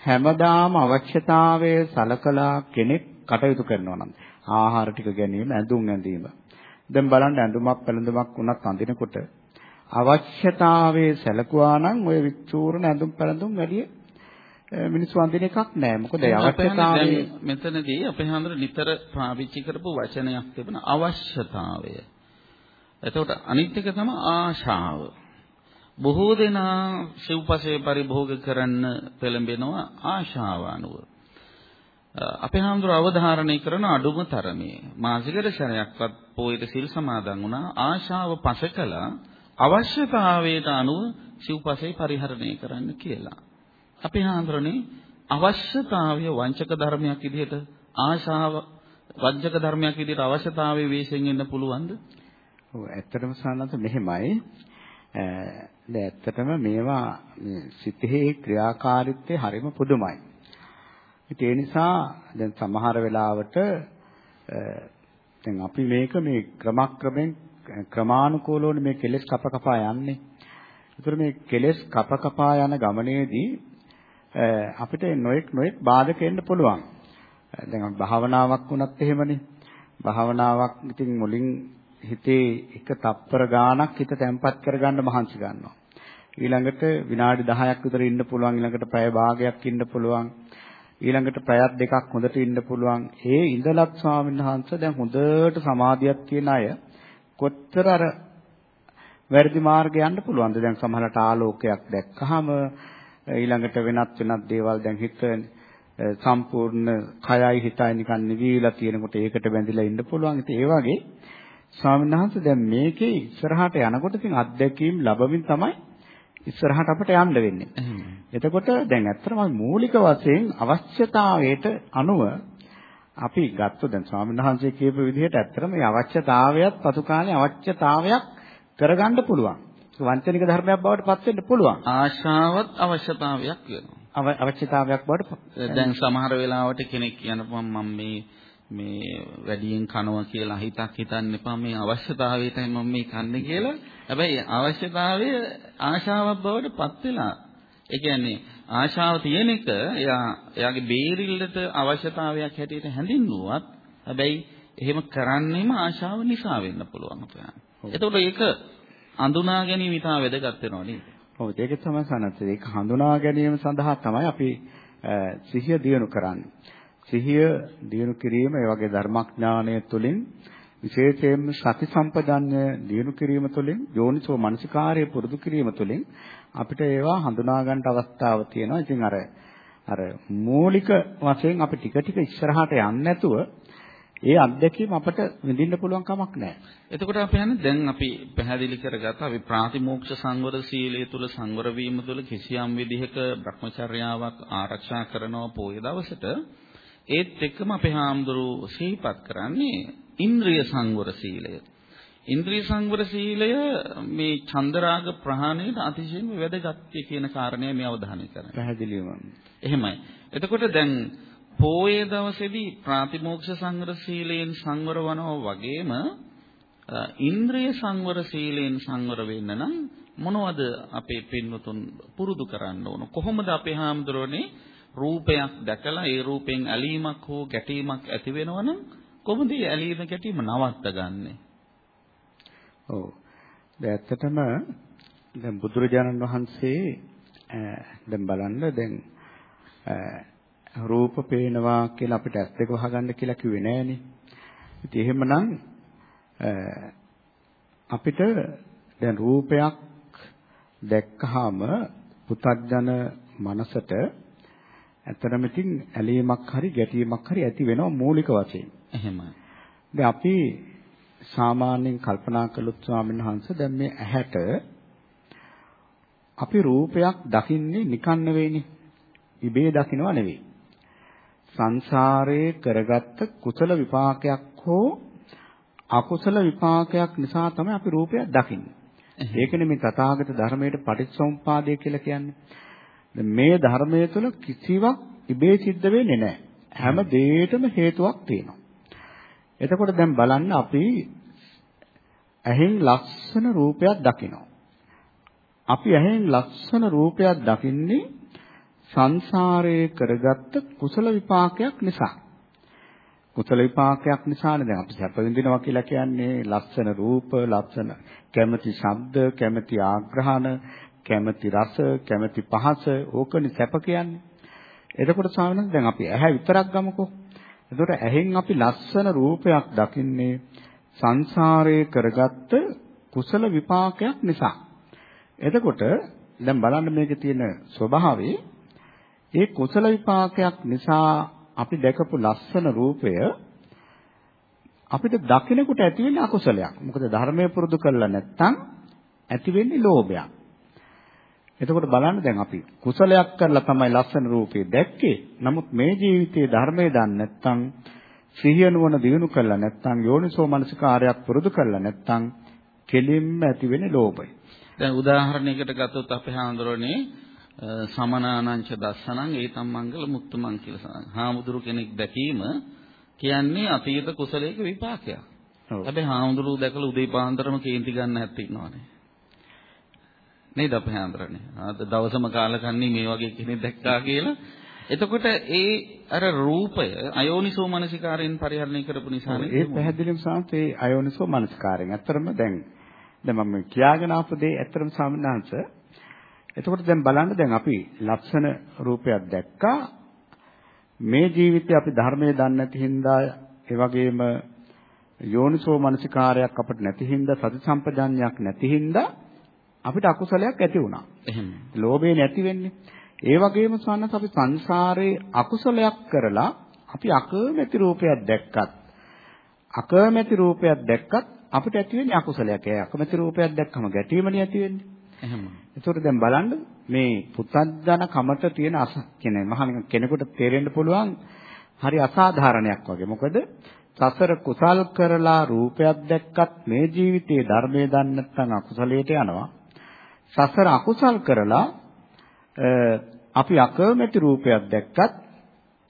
හැමදාම අවශ්‍යතාවයේ සලකලා කෙනෙක් කටයුතු කරනවා නම් ආහාර ටික ගැනීම, ඇඳුම් ඇඳීම. දැන් බලන්න ඇඳුමක් පැළඳුමක් උනත් අඳිනකොට අවශ්‍යතාවයේ සැලකුවා නම් ওই විචූර්ණ ඇඳුම් පැළඳුම් වැඩි මිනිස්සු අඳින එකක් නෑ. මොකද අවශ්‍යතාවයේ මෙතනදී අපේ හන්දර නිතර පාවිච්චි කරපු වචනයක් තිබුණ අවශ්‍යතාවය. එතකොට අනිත් එක තමයි ආශාව. බොහෝ දෙනා සිව්පසේ පරිභෝග කරන්න පෙළඹෙනවා ආශාව අනුව. අපේ හාමුදුර අවධාරණය කරන අඩුම තරමේ මාසිකර ශරයක්වත් පොයට සිල් සමාදන් වුණා ආශාව පසකලා අවශ්‍යතාවයට අනුව සිව්පසේ පරිහරණය කරන්න කියලා. අපේ හාමුදුරනේ අවශ්‍යතාවය වංචක ධර්මයක් විදිහට ආශාව වංචක ධර්මයක් විදිහට අවශ්‍යතාවයේ වේශයෙන් එන්න පුළුවන්ද? ඔව් ඇත්තටම සානන්ත මෙහෙමයි. දැන් ඇත්තටම මේවා සිතෙහි ක්‍රියාකාරීත්වය හරිම පුදුමයි. ඒ නිසා දැන් සමහර වෙලාවට දැන් අපි මේක මේ ක්‍රමක්‍රමෙන් ක්‍රමානුකූලව මේ කෙලෙස් කප කපා යන්නේ. ඒතර මේ කෙලෙස් කප කපා යන ගමනේදී අපිට නොඑක් නොඑක් බාධක එන්න පුළුවන්. දැන් අපි භාවනාවක් වුණත් එහෙමනේ. භාවනාවක් ඉතින් මුලින් හිතේ එක තප්පර ගාණක් හිත තැම්පත් කරගන්න මහන්සි ගන්නවා. ඊළඟට විනාඩි 10ක් විතර ඉන්න පුළුවන් ඊළඟට පැය භාගයක් ඉන්න පුළුවන් ඊළඟට පැයක් දෙකක් හොඳට ඉන්න පුළුවන්. ඒ ඉඳලත් ස්වාමීන් වහන්සේ දැන් හොඳට සමාධියක් තියෙන අය කොච්චර අර වැරදි මාර්ගේ යන්න පුළුවන්ද? දැන් සමහරට ආලෝකයක් දැක්කහම ඊළඟට වෙනත් වෙනත් දේවල් දැන් හිත සම්පූර්ණ කයයි හිතයි නිකන් නිවිලා තියෙනකොට ඒකට බැඳිලා ඉන්න පුළුවන්. ඉතින් ඒ වගේ ස්වාමීන් වහන්සේ දැන් මේකේ ඉස්සරහට යනකොට ඉතින් අත්දැකීම් ලැබමින් තමයි ඉස්සරහට අපිට යන්න වෙන්නේ. එතකොට දැන් ඇත්තටම මූලික වශයෙන් අවශ්‍යතාවයට අනුව අපි ගත්ත දැන් ස්වාමීන් වහන්සේ කියපු විදිහට ඇත්තටම මේ අවශ්‍යතාවයත් පසු කාලේ අවශ්‍යතාවයක් කරගන්න පුළුවන්. වංචනික ධර්මයක් බවට පත් වෙන්න පුළුවන්. ආශාවත් අවශ්‍යතාවයක් වෙනවා. අවශ්‍යතාවයක් බවට දැන් සමහර වෙලාවට කෙනෙක් කියනපම් මම මේ මේ වැඩියෙන් කනවා කියලා හිතක් හිතන්න එපා මේ අවශ්‍යතාවයටයි මම මේ කන්නේ කියලා. හැබැයි අවශ්‍යතාවය ආශාවක් බවට පත් වෙලා. ඒ කියන්නේ ආශාව තියෙන එක එයා එයාගේ බේරිල්ලට අවශ්‍යතාවයක් හැටියට හැඳින්නුවත් හැබැයි එහෙම කරන්නේම ආශාව නිසා වෙන්න පුළුවන් අපයන්. එතකොට ඒක හඳුනා ගැනීම ඉතා වැදගත් වෙනවා නේද? ඔව් ඒක තමයි සනත්. ඒක හඳුනා ගැනීම සඳහා තමයි අපි සිහිය දියුණු කරන්නේ. සිහිය දියුණු කිරීම ඒ වගේ ධර්මඥානය තුළින් විශේෂයෙන්ම සති සම්පජඤ්ඤය දියුණු කිරීම තුළින් යෝනිසෝ මනසිකාර්ය පුරුදු කිරීම තුළින් අපිට ඒවා හඳුනා ගන්නට අවස්ථාව තියෙනවා. ඉතින් අර අර මූලික වශයෙන් අපි ටික ටික ඉස්සරහට යන්නේ නැතුව ඒ අත්දැකීම අපට විඳින්න පුළුවන් කමක් නැහැ. එතකොට අපි හන්නේ දැන් අපි පැහැදිලි කරගත්ත අපි ප්‍රාතිමෝක්ෂ සංවර සීලය තුල සංවර වීම තුල කිසියම් විදිහක භ්‍රමචර්යාවක් ආරක්ෂා කරනවා පොයේ දවසට ඒත් එක්කම අපේ හාමුදුරුවෝ සිහිපත් කරන්නේ ඉන්ද්‍රිය සංවර සීලය. ඉන්ද්‍රිය සංවර සීලය මේ චන්දරාග ප්‍රහාණයට අතිශයින්ම වැදගත් කියන කාරණය මේ අවධානය කරන්නේ. පැහැදිලිවම. එහෙමයි. එතකොට දැන් පෝයේ දවසේදී ප්‍රාතිමෝක්ෂ සංවර සීලයෙන් සංවර වනවා වගේම ඉන්ද්‍රිය සංවර සීලයෙන් සංවර වෙන්න නම් මොනවද අපේ පින්වතුන් පුරුදු කරන්න ඕන කොහොමද අපේ හාමුදුරනේ රූපයක් දැකලා ඒ රූපෙන් ඇලීමක් හෝ ගැටීමක් ඇති වෙනවනම් කොහොමද මේ ඇලීම ගැටීම නවත්තගන්නේ? ඔව්. දැන් ඇත්තටම දැන් බුදුරජාණන් වහන්සේ දැන් බලන්න දැන් රූප පේනවා කියලා අපිට ඇස් දෙක වහගන්න කියලා කිව්වේ නෑනේ. ඉතින් එහෙමනම් අපිට දැන් රූපයක් දැක්කහම පුතග්ජන මනසට ඇත්තටම ඉතින් ඇලීමක් හරි ගැටීමක් හරි ඇති වෙනවා මූලික වශයෙන්. එහෙමයි. දැන් අපි සාමාන්‍යයෙන් කල්පනා කළොත් ස්වාමීන් වහන්සේ දැන් මේ ඇහැට අපි රූපයක් දකින්නේ නිකන් නෙවෙයිනේ. ඉබේ දකින්නව නෙවෙයි. සංසාරයේ කරගත්ත කුසල විපාකයක් හෝ අකුසල විපාකයක් නිසා තමයි අපි රූපයක් දකින්නේ. ඒකනේ මේ තථාගත ධර්මයේ පටිච්චසමුපාදය කියලා කියන්නේ. මේ ධර්මයේ තුල කිසිවක් ඉබේ සිද්ධ වෙන්නේ නැහැ. හැම දෙයකටම හේතුවක් තියෙනවා. එතකොට දැන් බලන්න අපි ඇහෙන් ලස්සන රූපයක් දකිනවා. අපි ඇහෙන් ලස්සන රූපයක් දකින්නේ සංසාරයේ කරගත්ත කුසල විපාකයක් නිසා. කුසල විපාකයක් නිසානේ දැන් අපි සැප විඳිනවා කියලා කියන්නේ ලස්සන රූප, ලස්සන කැමැති ශබ්ද, කැමැති ආග්‍රහණ, කැමැති රස, කැමැති පහස, ඕකනේ සැප කියන්නේ. එතකොට ස්වාමීන් දැන් අපි ඇහැ විතරක් ගමුකෝ. එතකොට ඇහෙන් අපි ලස්සන රූපයක් දකින්නේ සංසාරයේ කරගත්ත කුසල විපාකයක් නිසා. එතකොට දැන් බලන්න මේකේ තියෙන ස්වභාවය ඒ කුසල විපාකයක් නිසා අපි දැකපු ලස්සන රූපය අපිට දකිනකොට ඇති වෙන්නේ අකුසලයක්. මොකද ධර්මයේ පුරුදු කරලා නැත්නම් ඇති වෙන්නේ ලෝභයක්. එතකොට බලන්න දැන් අපි කුසලයක් කරලා තමයි ලස්සන රූපේ දැක්කේ. නමුත් මේ ජීවිතයේ ධර්මයේ දන්නේ නැත්නම් සිහිය නුවණ දිනු කරලා නැත්නම් යෝනිසෝ මනසිකාරයක් පුරුදු කරලා නැත්නම් කෙලින්ම ඇති වෙන්නේ ලෝභය. දැන් උදාහරණයකට ගත්තොත් අපේ හාමුදුරනේ සමනානංච දස්සනං ඒතම් මංගල මුක්තමන් කියලා. හාමුදුරු කෙනෙක් දැකීම කියන්නේ අතීත කුසලයක විපාකයක්. හැබැයි හාමුදුරුවෝ දැකලා උදේ පාන්දරම කේන්ති ගන්න හැටි ඉන්නවනේ. නේද අපේ හාමුදුරනේ? අද දවසම කාලකන්ණි මේ වගේ කෙනෙක් දැක්කා කියලා. එතකොට ඒ අර රූපය අයෝනිසෝ මනසිකාරයෙන් පරිහරණය කරපු නිසා නේද? ඒ පැහැදිලිවම සාන්ත ඒ අයෝනිසෝ මනසිකාරයෙන්. ඇත්තරම දැන් දැන් මම කියාගෙන ආපු දේ ඇත්තරම සාමනාංශ. එතකොට දැන් බලන්න දැන් අපි ලක්ෂණ රූපයක් දැක්කා මේ ජීවිතේ අපි ධර්මයේ දන්නේ නැති හින්දා ඒ වගේම යෝනිසෝ මනසිකාරයක් අපිට නැති හින්දා සති සම්පජාඤ්ඤයක් නැති හින්දා අපිට අකුසලයක් ඇති වුණා. එහෙම. ලෝභය නැති වෙන්නේ. ඒ වගේම සවන්නත් අපි සංසාරේ අකුසලයක් කරලා අපි අකමැති රූපයක් දැක්කත් අකමැති රූපයක් දැක්කත් අපිට ඇති වෙන්නේ අකුසලයක්. ඒ අකමැති රූපයක් දැක්කම ගැටීමනේ ඇති වෙන්නේ. එහෙම. ඒතකොට දැන් බලන්න මේ පුතත්ජන කමට තියෙන අස කියන්නේ මහා කෙනෙකුට තේරෙන්න පුළුවන් හරි අසාධාරණයක් වගේ. මොකද සසර කුසල් කරලා රූපයක් දැක්කත් මේ ජීවිතයේ ධර්මයේ දන්නේ නැත්නම් අකුසලයට යනවා. සසර අකුසල් කරලා අපි අකමැති රූපයක් දැක්කත්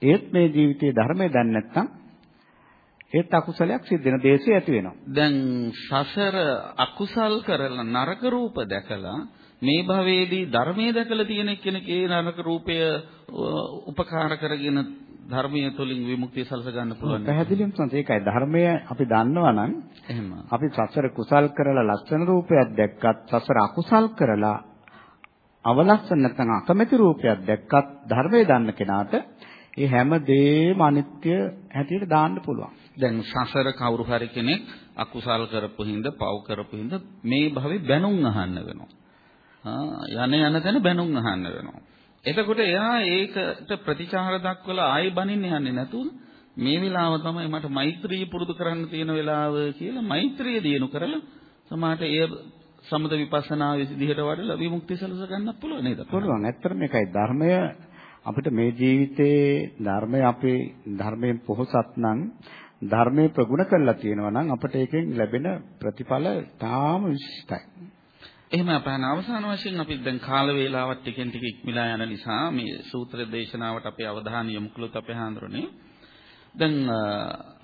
ඒත් මේ ජීවිතයේ ධර්මයේ දන්නේ නැත්නම් ඒත් අකුසලයක් සිද්ධ වෙන දේශය ඇති වෙනවා. දැන් සසර අකුසල් කරලා නරක රූප දැකලා මේ භවයේදී ධර්මයේ දැකලා තියෙන කෙනෙක් ඒ නරක රූපය උපකාර කරගෙන ධර්මයේ තුලින් විමුක්තිය සලස ගන්න පුළුවන්. පැහැදිලිවම සංස ඒකයි ධර්මය අපි දන්නවා නම් එහෙම. අපි සසර කුසල් කරලා ලස්සන රූපයක් දැක්කත් සසර අකුසල් කරලා අවලස්සන නැත්නම් අකමැති රූපයක් දැක්කත් ධර්මයේ දන්න කෙනාට ඒ හැම දෙයක්ම අනිත්‍ය හැටියට දාන්න පුළුවන්. දැන් සසර කවුරු හරි කෙනෙක් අකුසල් කරපු හින්දා පව් කරපු හින්දා මේ භවෙ බැනුම් අහන්න වෙනවා. ආ යන යන තැන බැනුම් අහන්න වෙනවා. එතකොට එයා ඒකට ප්‍රතිචාර දක්වලා ආයෙ බනින්න යන්නේ නැතුව මේ වෙලාව තමයි මට මෛත්‍රිය පුරුදු කරන්න තියෙන වෙලාව කියලා මෛත්‍රිය දිනු කරලා සමාහට එය සමත විපස්සනා විදිහට වඩලා විමුක්තිය සලස ගන්නත් පුළුවන් නේද? පුළුවන්. ඇත්තටම මේකයි ධර්මය අපිට මේ ජීවිතේ ධර්මය අපේ ධර්මයෙන් පොහොසත් නම් ධර්මයේ ප්‍රගුණ කරලා තියෙනවා නම් අපිට ඒකෙන් ලැබෙන ප්‍රතිඵල තාම විශිෂ්ටයි. එහෙම අපහන අවසාන වශයෙන් අපි දැන් කාල වේලාවත් ටිකෙන් ටික ඉක්මලා යන නිසා මේ සූත්‍ර දේශනාවට අපේ අවධානය යොමු කළොත් අපේ හාඳුරන්නේ දැන්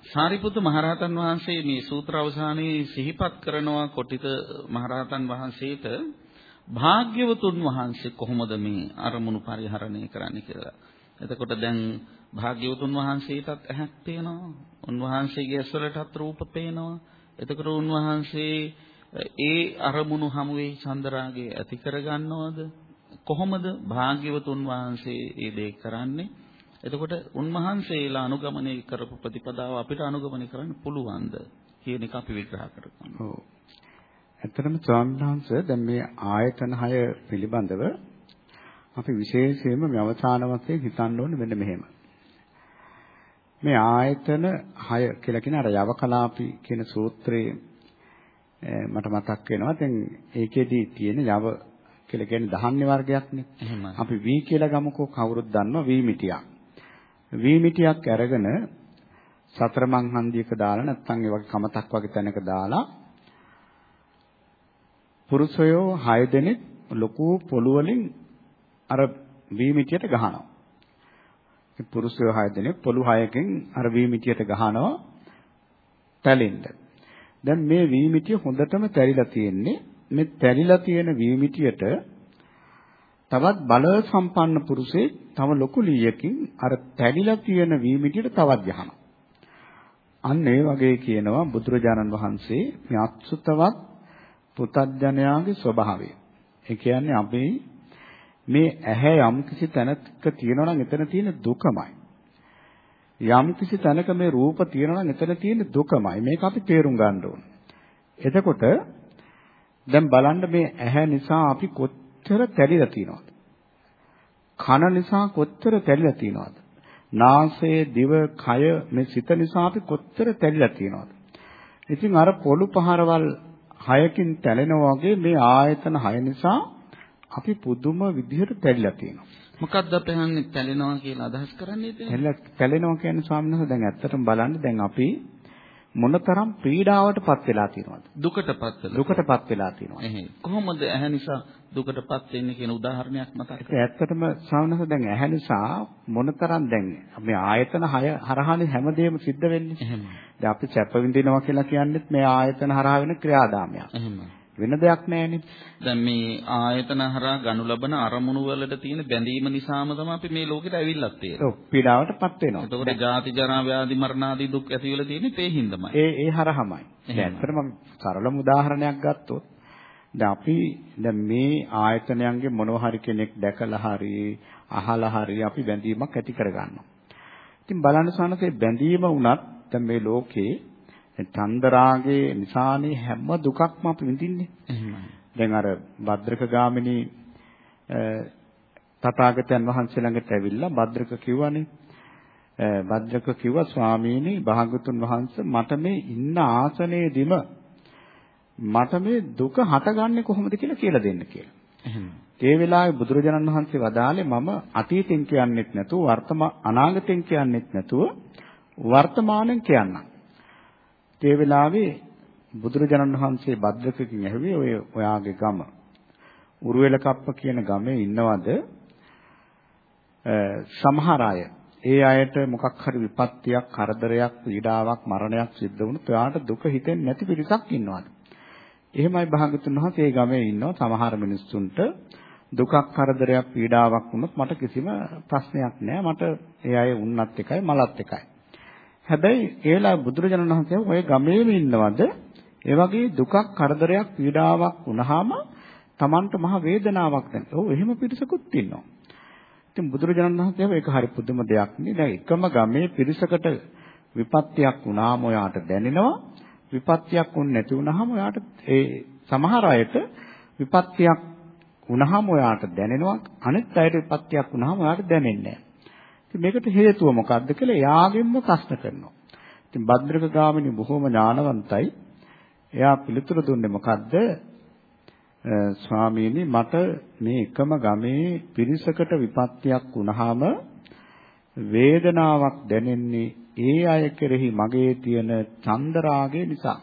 සාරිපුත්ත මහරහතන් වහන්සේ මේ සූත්‍ර අවසානයේ සිහිපත් කරනවා කොටිත මහරහතන් වහන්සේට භාග්‍යවතුන් වහන්සේ කොහොමද මේ අරමුණු පරිහරණය කරන්නේ කියලා. එතකොට දැන් භාග්‍යවතුන් වහන්සේටත් ඇහක් පේනවා. උන්වහන්සේගේ ඇස්වලටත් රූප පේනවා. එතකොට උන්වහන්සේ ඒ අරමුණු හැමුවේ චන්දරාගය ඇති කරගන්නවද? කොහොමද භාග්‍යවතුන් වහන්සේ මේ දේ කරන්නේ? එතකොට උන්වහන්සේලා අනුගමනය කරපු ප්‍රතිපදාව අපිට අනුගමනය කරන්න පුළුවන්ද කියන එක අපි විග්‍රහ කරගමු. ඔව්. ඇත්තටම ස්වාමීන් දැන් මේ ආයතන 6 පිළිබඳව අපි විශේෂයෙන්ම මේ අවසාන වශයෙන් හිතන්න ඕනේ මෙන්න මෙහෙම. මේ ආයතන 6 කියලා කියන අර යවකලාපි කියන සූත්‍රයේ මට මතක් වෙනවා. දැන් ඒකෙදී තියෙන යව කියලා කියන්නේ දහන්නේ වර්ගයක්නේ. අපි වී කියලා ගමුකෝ කවුරුත් දන්නවා වී මිටියක්. වී මිටියක් අරගෙන සතර මං හන්දියක දාලා නැත්නම් ඒ වගේ කමතක් වගේ තැනක දාලා පුරුෂයෝ 6 දෙනෙක් ලොකු පොළු වලින් අර වී මිටියට ගහනවා. පුරුෂයෝ 6 දෙනෙක් පොළු 6කින් අර වී මිටියට ගහනවා තැලින්න. දැන් මේ වී මිටිය හොඳටම තැරිලා තියෙන්නේ. මේ තැරිලා තියෙන වී මිටියට තවත් බල සම්පන්න පුරුෂයෙක් තව ලොකු ලීයකින් අර තැලිලා තියෙන වී මිටියට තවත් ගහනවා. අන්න ඒ වගේ කියනවා බුදුරජාණන් වහන්සේ මේ අත්සුතවත් පුතත්ජනයාගේ ස්වභාවය. ඒ කියන්නේ අපි මේ ඇහැ යම් කිසි තැනක තියෙනවා නම් එතන තියෙන දුකමයි. යම් කිසි තැනක මේ රූප තියෙනවා නම් එතන තියෙන දුකමයි. මේක අපි තේරුම් ගන්න ඕන. එතකොට දැන් බලන්න මේ ඇහැ නිසා අපි කොච්චර තැලිලා තියෙනවද? කන නිසා කොච්චර තැලිලා තියෙනවද? නාසය, දිව, කය මේ සිත නිසා අපි කොච්චර තැලිලා තියෙනවද? ඉතින් අර පොළු පහරවල් හයකින් තැලෙනවා වගේ මේ ආයතන හය නිසා අපි පුදුම විදිහට තැලිලා තියෙනවා. මොකක්ද අපි හන්නේ තැලෙනවා කියලා අදහස් කරන්නේ එතන? තැලෙනවා කියන්නේ ස්වාමීන් වහන්සේ දැන් ඇත්තටම බලන්න දැන් අපි මොනතරම් පීඩාවටපත් වෙලා තියෙනවද? දුකටපත් වෙලා. දුකටපත් වෙලා තියෙනවා. එහෙයි. කොහොමද ඇහැ නිසා දුකටපත් වෙන්නේ කියන උදාහරණයක් මතක් ඒක ඇත්තටම ස්වාමීන් දැන් ඇහැ නිසා මොනතරම් දැන් මේ ආයතන හය හරහානේ හැමදේම සිද්ධ වෙන්නේ. එහෙම. දැන් අපි සැප විඳිනවා කියලා කියන්නේත් මේ ආයතන හරහා වෙන ක්‍රියාදාමයක්. එහෙම. වෙන දෙයක් නැහැනේ. දැන් මේ ආයතන හරහා ගනු ලබන අරමුණු වලට තියෙන බැඳීම නිසාම තමයි අපි මේ ලෝකෙට ඇවිල්ලත් තියෙන්නේ. ඔව් පීඩාවටපත් වෙනවා. එතකොට ජාති ජරා ව්‍යාධි මරණ ආදී දුක් ඇති වෙලා තියෙන්නේ ඒ හින්දාමයි. ඒ ඒ හරහමයි. දැන් ඇත්තටම සරලම උදාහරණයක් ගත්තොත් දැන් අපි දැන් මේ ආයතනයන්ගේ මොනවා හරි කෙනෙක් දැකලා හරි අහලා හරි අපි බැඳීමක් ඇති කරගන්නවා. ඉතින් බලන්න සානසේ බැඳීම වුණත් දැන් මේ ලෝකේ චන්දරාගේ නිසානේ හැම දුකක්ම අපි විඳින්නේ. දැන් අර භද්‍රක ගාමිනී තථාගතයන් වහන්සේ ළඟට ඇවිල්ලා භද්‍රක කිව්වනේ. භද්‍රක කිව්වා ස්වාමීනි භාගතුන් වහන්සේ මට මේ ඉන්න ආසනයේදීම මට මේ දුක හටගන්නේ කොහොමද කියලා කියලා දෙන්න කියලා. ඒ වෙලාවේ බුදුරජාණන් වහන්සේ වදාළේ මම අතීතෙන් කියන්නෙත් නැතුව වර්තමා අනාගතෙන් කියන්නෙත් නැතුව වර්තමානෙන් කියන්නම්. ඒ වෙලාවේ බුදුරජාණන් වහන්සේ භද්‍රකකින් ඇහුවේ ඔය ඔයාගේ ගම. උරුවෙලකප්ප කියන ගමේ ඉන්නවද? සමහර අය. ඒ අයට මොකක් හරි විපත්තියක් කරදරයක් පීඩාවක් මරණයක් සිද්ධ වුණොත් ඔයාට දුක හිතෙන්නේ නැති පිරිසක් ඉන්නවද? එහෙමයි භාගතුන් වහන්සේ ඒ ගමේ ඉන්නවා සමහර මිනිස්සුන්ට. දුකක් කරදරයක් පීඩාවක් වුණොත් මට කිසිම ප්‍රශ්නයක් නැහැ. මට ඒ අය උන්නත් එකයි මලත් එකයි. හැබැයි ඒලා බුදුරජාණන් වහන්සේ ඔය ගමේම ඉන්නවද? ඒ වගේ දුකක්, කරදරයක්, පීඩාවක් වුණාම Tamanට මහ වේදනාවක් දැන. ඔව් එහෙම පිරිසකුත් ඉන්නවා. ඉතින් බුදුරජාණන් වහන්සේ ඒක හරි පුදුම දෙයක් නේ. දැන් එකම ගමේ පිරිසකට විපත්තියක් වුණාම ඔයාට දැනෙනවා. විපත්තියක් වුණ නැති වුණාම ඔයාට ඒ සමහර අයට විපත්තියක් වුණාම ඔයාට දැනෙනවා. අනිත් අයට විපත්තියක් වුණාම ඔයාට දැනෙන්නේ නැහැ. ඉතින් මේකට හේතුව මොකක්ද කියලා එයාගෙන්ම ප්‍රශ්න කරනවා. ඉතින් භද්‍රක ගාමිනී බොහොම ඥානවන්තයි. එයා පිළිතුරු දුන්නේ මොකද්ද? ස්වාමීනි මට මේ එකම ගමේ පිරිසකට විපත්තියක් වුණාම වේදනාවක් දැනෙන්නේ ඒ අය කෙරෙහි මගේ තියෙන චන්දරාගය නිසා.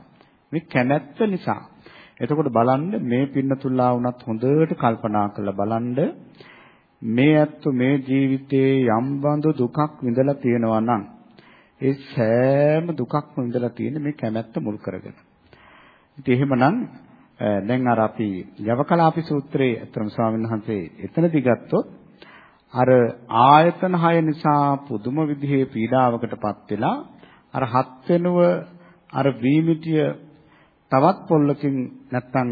මේ කැමැත්ත නිසා. එතකොට බලන්න මේ පින්නතුල්ලා වුණත් හොඳට කල්පනා කරලා බලන්න මේ ඇත්තු මේ ජීවිතයේ යම් බඳු දුකක් විඳලා තියෙනවා නම් ඒ සෑම දුකක්ම විඳලා තියෙන්නේ මේ කැමැත්ත මුල් කරගෙන. ඉතින් එහෙමනම් දැන් අර අපි යවකලාපි සූත්‍රයේ අතරම ස්වාමීන් වහන්සේ එතනදී ගත්තොත් අර ආයතන හය නිසා පුදුම විදිහේ පීඩාවකටපත් වෙලා අර හත් වෙනුව අර වීමිටිය තවත් පොල්ලකින් නැත්තම්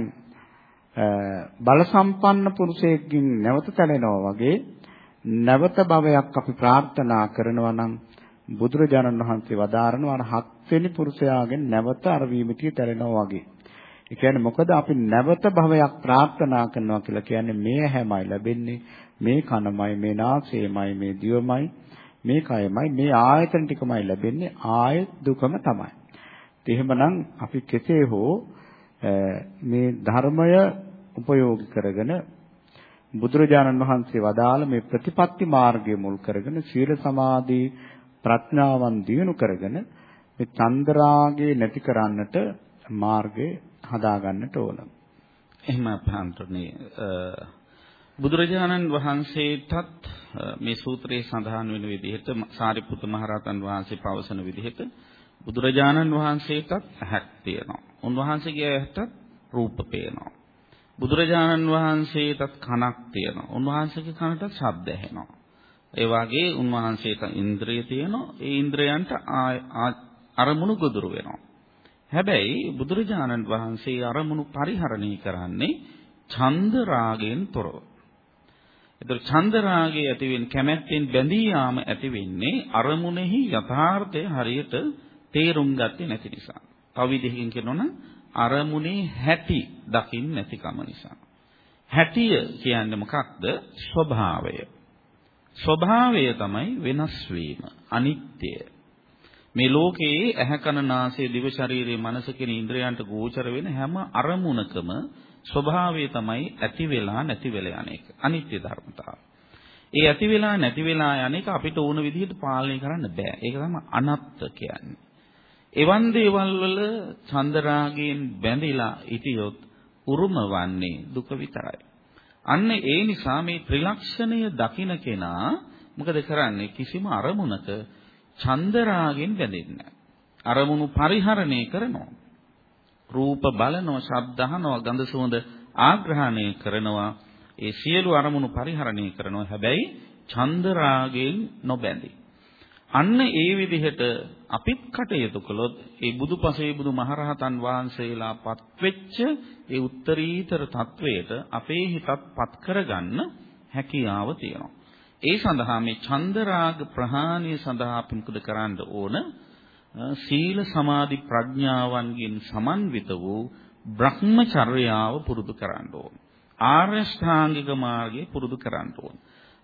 බල සම්පන්න පුරුෂයෙක්ගෙන් නැවත තැලෙනවා වගේ නැවත භවයක් අපි ප්‍රාර්ථනා කරනවා නම් බුදුරජාණන් වහන්සේ වදාරනවා අර හත්වෙනි පුරුෂයාගෙන් නැවත අර වීමිතිය තැලෙනවා වගේ. ඒ කියන්නේ මොකද අපි නැවත භවයක් ප්‍රාර්ථනා කරනවා කියලා කියන්නේ මේ හැමයි ලැබෙන්නේ මේ කනමයි මේ නාසයමයි මේ දිවමයි මේ කයමයි මේ ආයතන ටිකමයි ලැබෙන්නේ ආයත් දුකම තමයි. එහෙමනම් අපි කෙසේ හෝ මේ ධර්මය උපයෝගී කරගෙන බුදුරජාණන් වහන්සේ වදාළ මේ ප්‍රතිපත්ති මාර්ගය මුල් කරගෙන සීල සමාධි ප්‍රඥාවන් දියුණු කරගෙන මේ චන්ද්‍රාගේ නැති කරන්නට මාර්ගය හදා ගන්නට ඕන. එහෙම අපහන්තුනේ බුදුරජාණන් වහන්සේටත් මේ සූත්‍රයේ සඳහන් වෙන විදිහට සාරිපුත්ත මහරහතන් වහන්සේ පවසන විදිහට බුදුරජාණන් වහන්සේටත් ඇහක් තියෙනවා. උන්වහන්සේගේ ඇහටත් රූප පේනවා. බුදුරජාණන් වහන්සේටත් කනක් තියෙනවා. උන්වහන්සේගේ කනට ශබ්ද ඇහෙනවා. ඒ වගේ උන්වහන්සේට ඉන්ද්‍රිය තියෙනවා. ඒ ඉන්ද්‍රයන්ට අරමුණු ගොදුරු වෙනවා. හැබැයි බුදුරජාණන් වහන්සේ අරමුණු පරිහරණය කරන්නේ ඡන්ද රාගයෙන් තොරව. ඒතර ඡන්ද රාගය ඇති වෙන්නේ කැමැත්තෙන් බැඳී යාම ඇති වෙන්නේ අරමුණෙහි යථාර්ථය හරියට තේරුම් ගත්තේ නැති නිසා. තව විදිහකින් කියනොනම් අරමුණේ හැටි දකින්න නැතිකම නිසා. හැටිය කියන්නේ මොකක්ද? ස්වභාවය. ස්වභාවය තමයි වෙනස් වීම, අනිත්‍ය. මේ ලෝකයේ ඇහැ කන නාසය දිව ශරීරයේ මනස කියන ඉන්ද්‍රයන්ට ගෝචර වෙන හැම අරමුණකම ස්වභාවය තමයි ඇති වෙලා නැති වෙලා යන එක. අනිත්‍ය ධර්මතාව. ඒ ඇති වෙලා නැති වෙලා යන එක අපිට ඕන විදිහට පාලනය කරන්න බෑ. ඒක තමයි අනත්ත් කියන්නේ. එවන් දේවල් වල චන්දරාගයෙන් බැඳිලා හිටියොත් උරුම වන්නේ දුක විතරයි. අන්න ඒ නිසා මේ ත්‍රිලක්ෂණය දකින කෙනා මොකද කරන්නේ කිසිම අරමුණක චන්දරාගෙන් බැඳෙන්නේ අරමුණු පරිහරණය කරනවා. රූප බලනවා, ශබ්ද අහනවා, ගඳ සුවඳ ආග්‍රහණය කරනවා. ඒ සියලු අරමුණු පරිහරණය කරනවා. හැබැයි චන්දරාගෙන් නොබැඳී. අන්න ඒ විදිහට අපිත් කටයුතු කළොත් ඒ බුදුපසේ බුදු මහරහතන් වහන්සේලාපත් වෙච්ච ඒ උත්තරීතර තත්වයට අපේ හිතත් පත් කරගන්න හැකියාව තියෙනවා. ඒ සඳහා මේ චන්දරාග ප්‍රහාණය සඳහා අපි මොකද කරන්න ඕන? සීල සමාධි ප්‍රඥාවන්ගෙන් සමන්විත වූ බ්‍රහ්මචර්යාව පුරුදු කරන්න ඕන. ආර්ය ශ්‍රාංගික මාර්ගය පුරුදු කරන්න ඕන.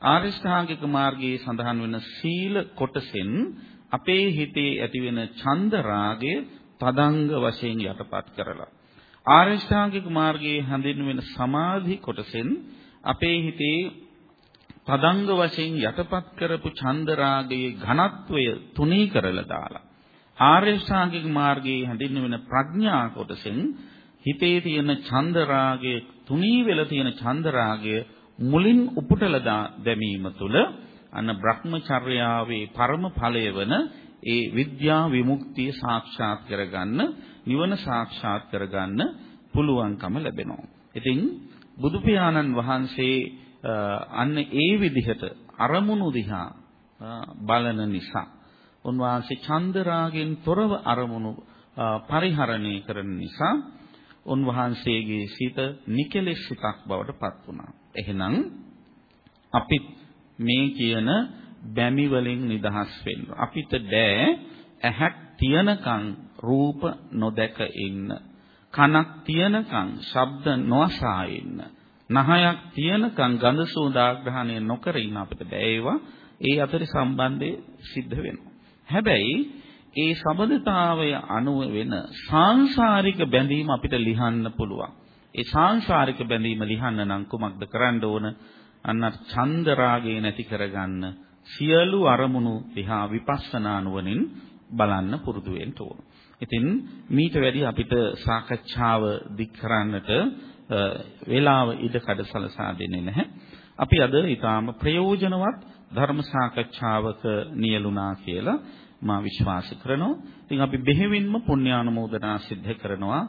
ආර්ය ශ්‍රාංගික මාර්ගයේ සඳහන් වෙන සීල කොටසෙන් අපේ හිතේ ඇතිවෙන ඡන්ද රාගය තදංග වශයෙන් යටපත් කරලා. ආර්ය ශ්‍රාංගික මාර්ගයේ හැඳින්වෙන සමාධි කොටසෙන් අපේ හිතේ තදංග වශයෙන් යටපත් කරපු ඡන්ද රාගයේ ඝනත්වය තුනී කරලා දාලා. ආර්ය ශ්‍රාංගික මාර්ගයේ හැඳින්වෙන ප්‍රඥා කොටසෙන් හිතේ තියෙන ඡන්ද රාගයේ තුනී වෙලා තියෙන ඡන්ද රාගය මුලින් උපුටලා දැමීම තුළ අන්න Brahmacharyaවේ පරම ඵලය වන ඒ විද්‍යා විමුක්තිය සාක්ෂාත් කරගන්න නිවන සාක්ෂාත් කරගන්න පුළුවන්කම ලැබෙනවා. ඉතින් බුදු පියාණන් වහන්සේ අන්න ඒ විදිහට අරමුණු දිහා බලන නිසා උන්වහන්සේ චන්දරාගෙන් තොරව අරමුණු පරිහරණය කරන නිසා උන්වහන්සේගේ සිත නිකලෙස් සිතක් බවට පත් වුණා. එහෙනම් අපිත් මේ කියන බැමි වලින් නිදහස් වෙන්න. අපිට බෑ ඇහක් තියනකන් රූප නොදක ඉන්න. කනක් තියනකන් ශබ්ද නොඅසා ඉන්න. නහයක් තියනකන් ගඳ සුවඳ ආග්‍රහණය නොකර ඉන්න අපිට බෑ ඒවා ඒ අතරේ සම්බන්ධය සිද්ධ වෙනවා. හැබැයි ඒ සබඳතාවය අනුව වෙන සාංශාරික බැඳීම අපිට ලිහන්න පුළුවන්. ඒ සාංශාරික බැඳීම ලිහන්න නම් කුමක්ද කරන්න ඕන? අන්න ඡන්ද රාගේ නැති කරගන්න සියලු අරමුණු දිහා විපස්සනා නුවණින් බලන්න පුරුදු වෙන්න ඕන. ඉතින් මීට වැඩි අපිට සාකච්ඡාව දික් කරන්නට වේලාව ඉඩ කඩ සලසා දෙන්නේ නැහැ. අපි අද ඊටාම ප්‍රයෝජනවත් ධර්ම සාකච්ඡාවක නියලුණා කියලා මා විශ්වාස කරනවා. ඉතින් අපි බෙහෙවින්ම පුණ්‍යානුමෝදනා සිද්ධ කරනවා.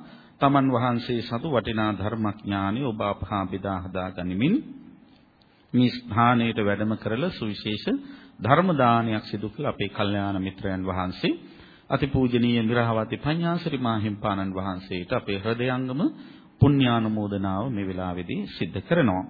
තමන් වහන්සේ සතු වටිනා ධර්මඥානෙ ඔබ අපහා බෙදා හදා ගනිමින් මේ ස්ථානයට වැඩම කරලා සුවිශේෂ ධර්ම දානයක් සිදු කළ අපේ කල්යාණ මිත්‍රයන් වහන්සේ අතිපූජනීය මිරහවති පඤ්ඤාසරි මාහිම්පාණන් වහන්සේට අපේ හෘදයාංගම පුණ්‍යානුමෝදනාව මේ වෙලාවේදී සිද්ධ කරනවා.